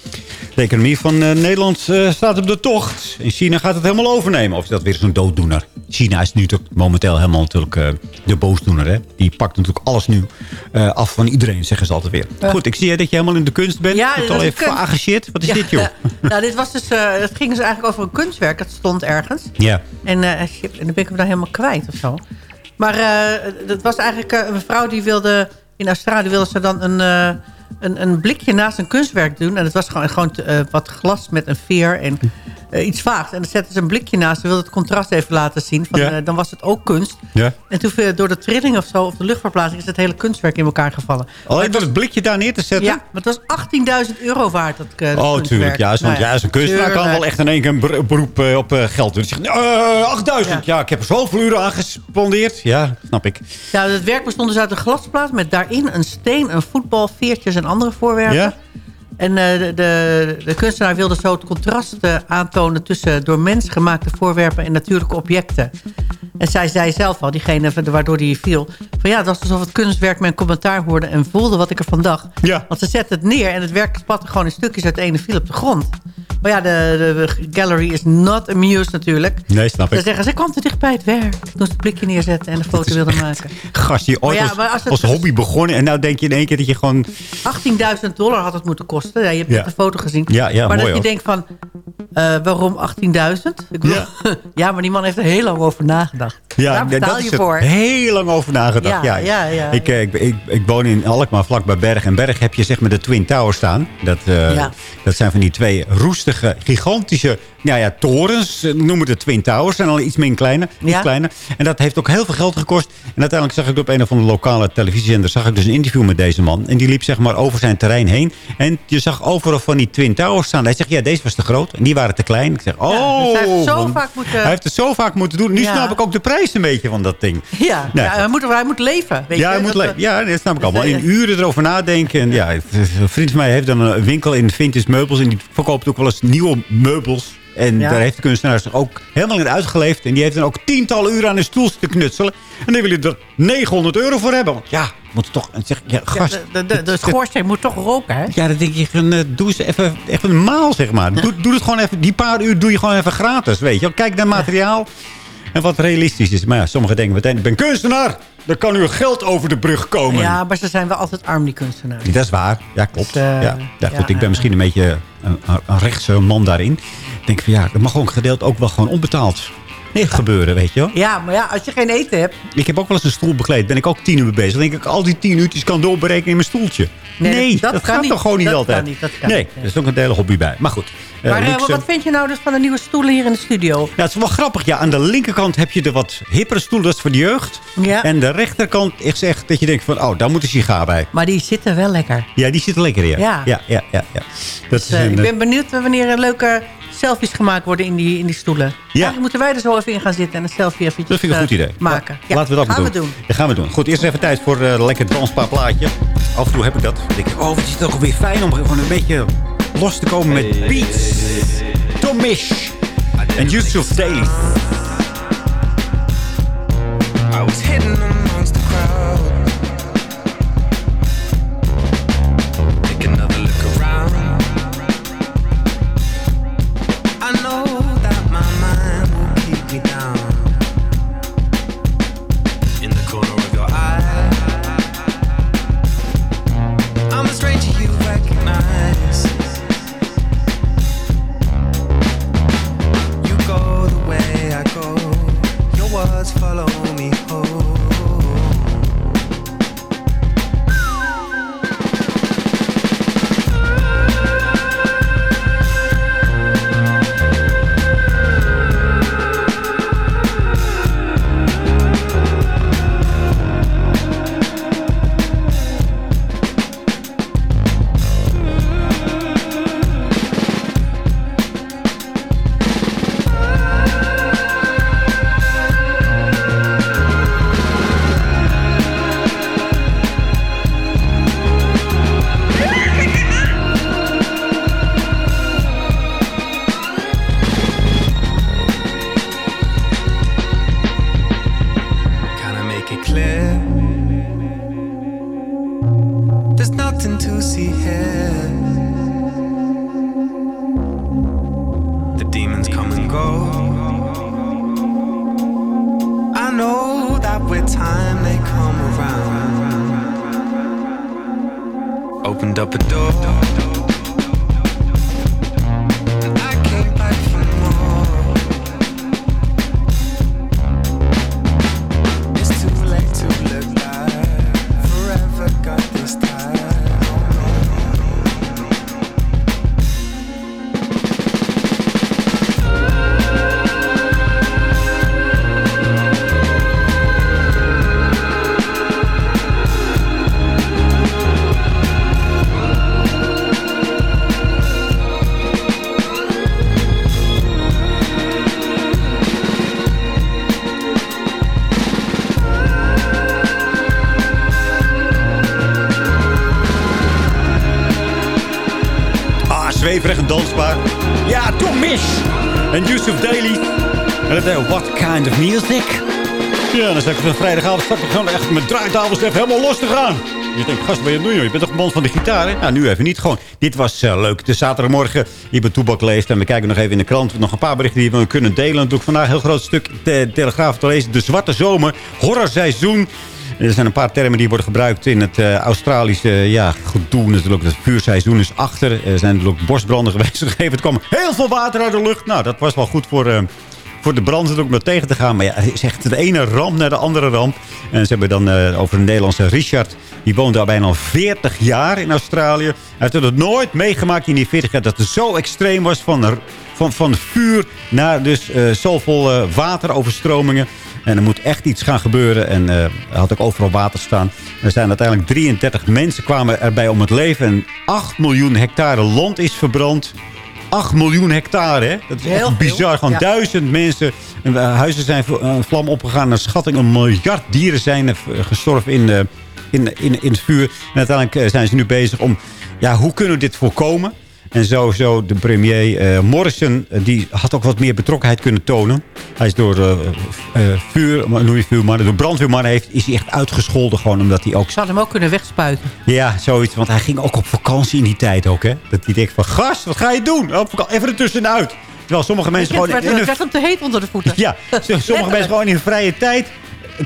De economie van eh, Nederland eh, staat op de tocht. In China gaat het helemaal overnemen. Of is dat weer zo'n dooddoener? China is nu toch momenteel helemaal natuurlijk eh, de boosdoener. Hè? Die pakt natuurlijk alles nu af van iedereen, zeggen ze altijd weer. Goed, ik zie hè, dat je helemaal in de kunst bent. Ja, dat al even kunst. vage shit. Wat is Ja, dit, joh? Nou, dit was dus, het ging dus eigenlijk over een kunstwerk. Dat stond ergens. Ja. En, en dan ben ik hem dan helemaal kwijt of zo. Maar dat was eigenlijk een mevrouw die wilde... In Australië wilde ze dan een, een, een blikje naast een kunstwerk doen. En het was gewoon, gewoon eh, wat glas met een veer en eh, iets vaags. En dan zetten ze een blikje naast. Ze wilde het contrast even laten zien. Van, Ja. eh, dan was het ook kunst. Ja. En toen door de trilling of zo, of de luchtverplaatsing... is het hele kunstwerk in elkaar gevallen. Alleen door het blikje daar neer te zetten? Ja, maar het was 18.000 euro waard. Dat, dat Oh, kunstwerk. tuurlijk. Ja, zo'n Nou ja, zo'n kunstenaar kan wel echt in één keer een ber- beroep op geld doen. Zegt, eh 8000. Ja. ik heb er zoveel uren aan gespondeerd. Ja, snap ik. Ja, het werk bestond dus uit een glasplaat met daarin een steen, een voetbal, veertjes en andere voorwerpen. Ja? En eh, de, de, de kunstenaar wilde zo het contrast eh, aantonen tussen door mens gemaakte voorwerpen en natuurlijke objecten. En zij zei zelf al, diegene waardoor die viel, van ja, het was alsof het kunstwerk mijn commentaar hoorde en voelde wat ik ervan dacht. Ja. Want ze zette het neer en het werk spatte gewoon in stukjes uit de ene viel op de grond. Maar ja, de, de, gallery is not amused natuurlijk. Nee, snap Ze ik. zeggen, ze kwam te dicht bij het werk. Toen ze het blikje neerzetten en de foto wilde maken. Gast die ooit Maar ja, als, maar als het als hobby begonnen. En nou denk je in één keer dat je gewoon... 18.000 dollar had het moeten kosten. Ja, je hebt Ja. net de foto gezien. Ja, ja, maar mooi dat je denkt van, eh, waarom 18.000? Ik bedoel, (laughs) ja. maar die man heeft er heel lang over nagedacht. Ja, Daar betaal dat je voor. heel lang over nagedacht. Ja, Ja, ja, ja, ik, eh, ik, ik, ik woon in Alkmaar, vlak bij Berg. En Berg heb je zeg maar de Twin Towers staan. Dat, eh, Ja. dat zijn van die twee roestige, gigantische nou ja, torens. Eh, Noem het de Twin Towers. zijn al iets min kleiner, iets kleiner. En dat heeft ook heel veel geld gekost. En uiteindelijk zag ik op een of andere lokale televisiezender... zag ik dus een interview met deze man. En die liep zeg maar over zijn terrein heen. En je zag overal van die Twin Towers staan. Hij zegt, ja, deze was te groot. En die waren te klein. Ik zeg, oh... dus hij heeft zo vaak moeten- Hij heeft het zo vaak moeten doen. Nu Ja. snap ik ook de prijs een beetje van dat ding. Ja, ja hij, moet, hij moet leven. Weet ja, hij moet Dat, le- eh, ja, dat snap ik allemaal. In uren erover nadenken. En ja, een vriend van mij heeft dan een winkel in vintage meubels. En die verkoopt ook wel eens nieuwe meubels. En Ja. daar heeft de kunstenaar zich ook helemaal in uitgeleefd. En die heeft dan ook tientallen uren aan een stoel te knutselen. En dan wil je er 900 euro voor hebben. Want ja, moet toch... en Zeg, ja, ja, gast, de, de, de schoorsteen moet toch roken, hè? ja, dan denk je, eh, doe eens even, even een maal, zeg maar. Doe, doe het gewoon even, die paar uur doe je gewoon even gratis, weet je. Kijk naar materiaal en wat realistisch is. Maar ja, sommigen denken meteen, ik ben kunstenaar. Dan kan u geld over de brug komen. Ja, maar ze zijn wel altijd arm, die kunstenaars. Dat is waar. Ja, klopt. Dus, eh, ja. Ja, goed, ja, ik ben misschien een beetje een, een rechtse man daarin. Ik denk van ja, dat mag ook gedeeld ook wel gewoon onbetaald gebeuren, weet je wel. Ja, maar ja, als je geen eten hebt... Ik heb ook wel eens een stoel bekleed. Ben ik ook tien uur mee bezig. Dan denk ik, al die tien uurtjes kan doorberekenen in mijn stoeltje. Nee, Nee, dat- dat, dat kan gaat niet. toch gewoon niet Dat altijd? kan niet, dat kan nee, niet, er is ook een hele hobby bij. Maar goed. Eh, Maar eh, wat vind je nou dus van de nieuwe stoelen hier in de studio? ja, het is wel grappig. Ja, aan de linkerkant heb je de wat hippere stoel. Dat is voor de jeugd. Ja. En de rechterkant is echt dat je denkt van... Oh, daar moet een sigaar bij. Maar die zitten wel lekker. Ja, die zit lekker. Ja. ja, ja, ja, ja. Dat Dus, eh, een, ik eh, ben benieuwd wanneer een leuke selfies gemaakt worden in die, in die stoelen. Eigenlijk moeten wij er zo even in gaan zitten en een selfie eventjes Dat vind ik een goed eh, idee. maken. Ja, Laten we dat gaan doen. we doen. Dat gaan we doen. Goed, eerst even tijd voor eh, een lekker dansbaar plaatje. Af en toe heb ik dat. Denk oh, wat is het toch weer fijn om gewoon een beetje los te komen met beats. Tomish en Yusuf Daily. I was hidden amongst the crowd. Zweverig en dansbaar. Ja, Tomish en Yusuf Daily. En dat uh, What Kind of Music? Ja, dan zeg ik van vrijdagavond start ik gewoon echt met draaitafels even helemaal los te gaan. Je denkt, gast, ben je het doen? Je bent toch een man van de gitaar, hè? Nou, nu even niet gewoon. Dit was eh, leuk. Is zaterdagmorgen. Je bent Toebak leest en we kijken nog even in de krant. Nog een paar berichten die we kunnen delen. Natuurlijk vandaag een heel groot stuk de Telegraaf te lezen. De Zwarte Zomer, horrorseizoen. Er zijn een paar termen die worden gebruikt in het eh, Australische ja, gedoe. Natuurlijk, het vuurseizoen is achter. Er zijn natuurlijk bosbranden (laughs) geweest. Gegeven. Het kwam heel veel water uit de lucht. Nou, dat was wel goed voor, eh, voor de brand om dat tegen te gaan. Maar ja, het is echt de ene ramp naar de andere ramp. En ze hebben dan eh, over een Nederlandse Richard. Die woont daar bijna al 40 jaar in Australië. Hij heeft het nooit meegemaakt in die 40 jaar dat het zo extreem was van, van, van vuur naar dus zoveel wateroverstromingen. En er moet echt iets gaan gebeuren. En eh, er had ook overal water staan. Er zijn uiteindelijk 33 mensen kwamen erbij om het leven. En 8 miljoen hectare land is verbrand. 8 miljoen hectare, hè? Dat is Heel echt veel. bizar. Gewoon Ja. duizend mensen. En, eh, huizen zijn eh, vlam opgegaan. Naar schatting een miljard dieren zijn gestorven in, in, in, in het vuur. En uiteindelijk zijn ze nu bezig om... Ja, hoe kunnen we dit voorkomen? En sowieso de premier eh, Morrison, eh, die had ook wat meer betrokkenheid kunnen tonen. Hij is door eh, eh, vuur, noem je vuurmannen, door brandweermannen heeft, is hij echt uitgescholden. Gewoon omdat hij ook... Ze hadden hem ook kunnen wegspuiten. Ja, zoiets. Want hij ging ook op vakantie in die tijd ook, hè. Dat hij denkt van, gast, wat ga je doen? Op vakantie, even ertussenuit. Terwijl sommige mensen Het gewoon... werd, in het hun- werd hem te heet onder de voeten. ja, (laughs) sommige mensen gewoon in hun vrije tijd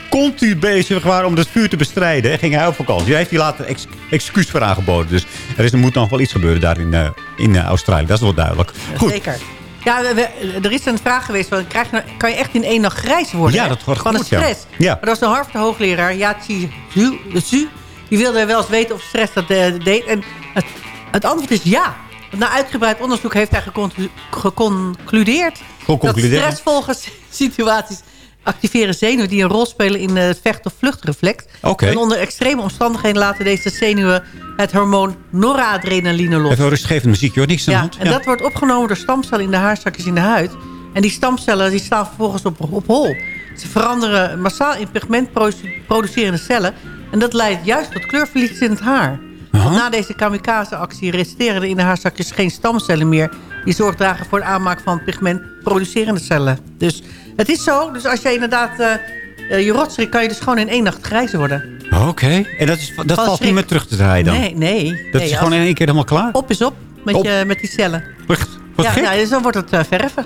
continu bezig waren om dat vuur te bestrijden. Ging hij op vakantie. Daar heeft hij later ex excuus voor aangeboden. Dus er, is, er moet nog wel iets gebeuren daar in, eh, in eh, Australië. Dat is wel duidelijk. Goed. Zeker. Ja, we- we- er is een vraag geweest. Van, krijg je, nou- kan je echt in één nacht grijs worden? Ja, hè? dat wordt Van goed, ja. stress. Ja. Maar dat was een Harvard-hoogleraar, Yachi Zhu, Zhu. Die wilde wel eens weten of stress dat eh, deed. En het, het antwoord is ja. Na uitgebreid onderzoek heeft hij geconclu- geconcludeerd... Geconcludeerd. dat stressvolle (laughs) situaties activeren zenuwen die een rol spelen in eh, het vecht- of vluchtreflex. Oké. En onder extreme omstandigheden laten deze zenuwen het hormoon noradrenaline los. Even rustgevend muziek, hoor. Niks aan de Ja, hand. en dat wordt opgenomen door stamcellen in de haarzakjes in de huid. En die stamcellen die staan vervolgens op, op hol. Ze veranderen massaal in pigmentproducerende cellen. En dat leidt juist tot kleurverlies in het haar. Want na deze kamikaze-actie resteren er in de haarzakjes geen stamcellen meer... die zorg dragen voor het aanmaken van pigmentproducerende cellen. Dus het is zo. Dus als je inderdaad eh, eh, je rotserie... kan je dus gewoon in één nacht grijs worden. Oké. En dat, is, dat valt schrik. niet meer terug te draaien dan? Nee, nee. Dat nee, is gewoon in één keer helemaal klaar? Op is op met, Op. Je, met die cellen. Echt? Wat ja, dus dan wordt het eh, verven.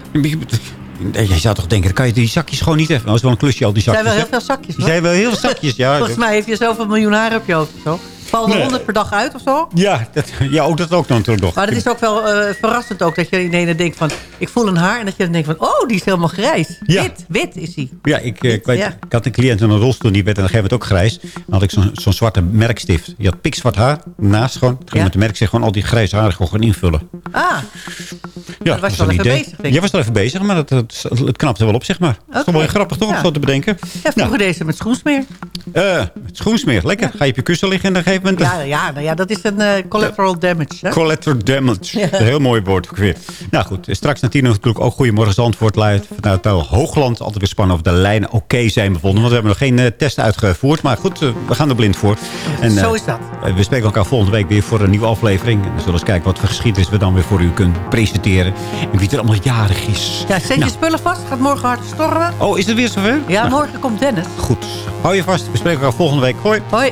Jij zou toch denken, dan kan je die zakjes gewoon niet even... Dat is wel een klusje, al die Er zijn zakjes. wel heel veel zakjes. Zijn wel heel veel zakjes, ja. (laughs) Volgens mij heeft je zoveel miljoen haar op je hoofd. of Zo. Valt er Nee. 100 per dag uit of zo? Ja, dat, ja ook dat ook dan natuurlijk nog. Maar het is ook wel eh, verrassend ook dat je ineens denkt van... ik voel een haar en dat je dan denkt van... oh, die is helemaal grijs. Ja. Wit, wit is die. Ja, ik, eh, ik, weet, Ja. ik had een cliënt in een rolstoel, die werd op een gegeven moment ook grijs. Dan had ik zo'n zo'n zwarte merkstift. Die had pikzwart haar, naast gewoon. Ging Ja. met de merkstift gewoon al die grijze haren gewoon gaan invullen. Ah, Ja, was je dat wel even idee. bezig, denk ik. Jij was er even bezig, maar het, het, het knapte wel op, zeg maar. Dat is wel grappig, toch? Om zo te bedenken. ja, vroeger deze met schoensmeer. Eh, het schoensmeer, lekker. Ga je op je kussen liggen en op een gegeven moment... Ja, ja, nou ja, dat is een eh, collateral damage. Hè? Collateral damage. Heel mooi woord ook weer. Nou goed, straks na tien uur natuurlijk ook Goedemorgen Zandvoort luidt. Vanuit het Hoogland altijd weer spannend of de lijnen oké zijn bevonden. Want we hebben nog geen eh, test uitgevoerd. Maar goed, eh, we gaan er blind voor. En, Zo eh, is dat. eh, We spreken elkaar volgende week weer voor een nieuwe aflevering. En we zullen eens kijken wat voor geschiedenis we dan weer voor u kunnen presenteren. En wie er allemaal jarig is. Ja, zet je spullen vast. Gaat morgen hard stormen. Oh, is het weer zover? Ja, Nou, morgen komt Dennis. Goed. Hou je vast. We spreken elkaar volgende week. Hoi. Hoi.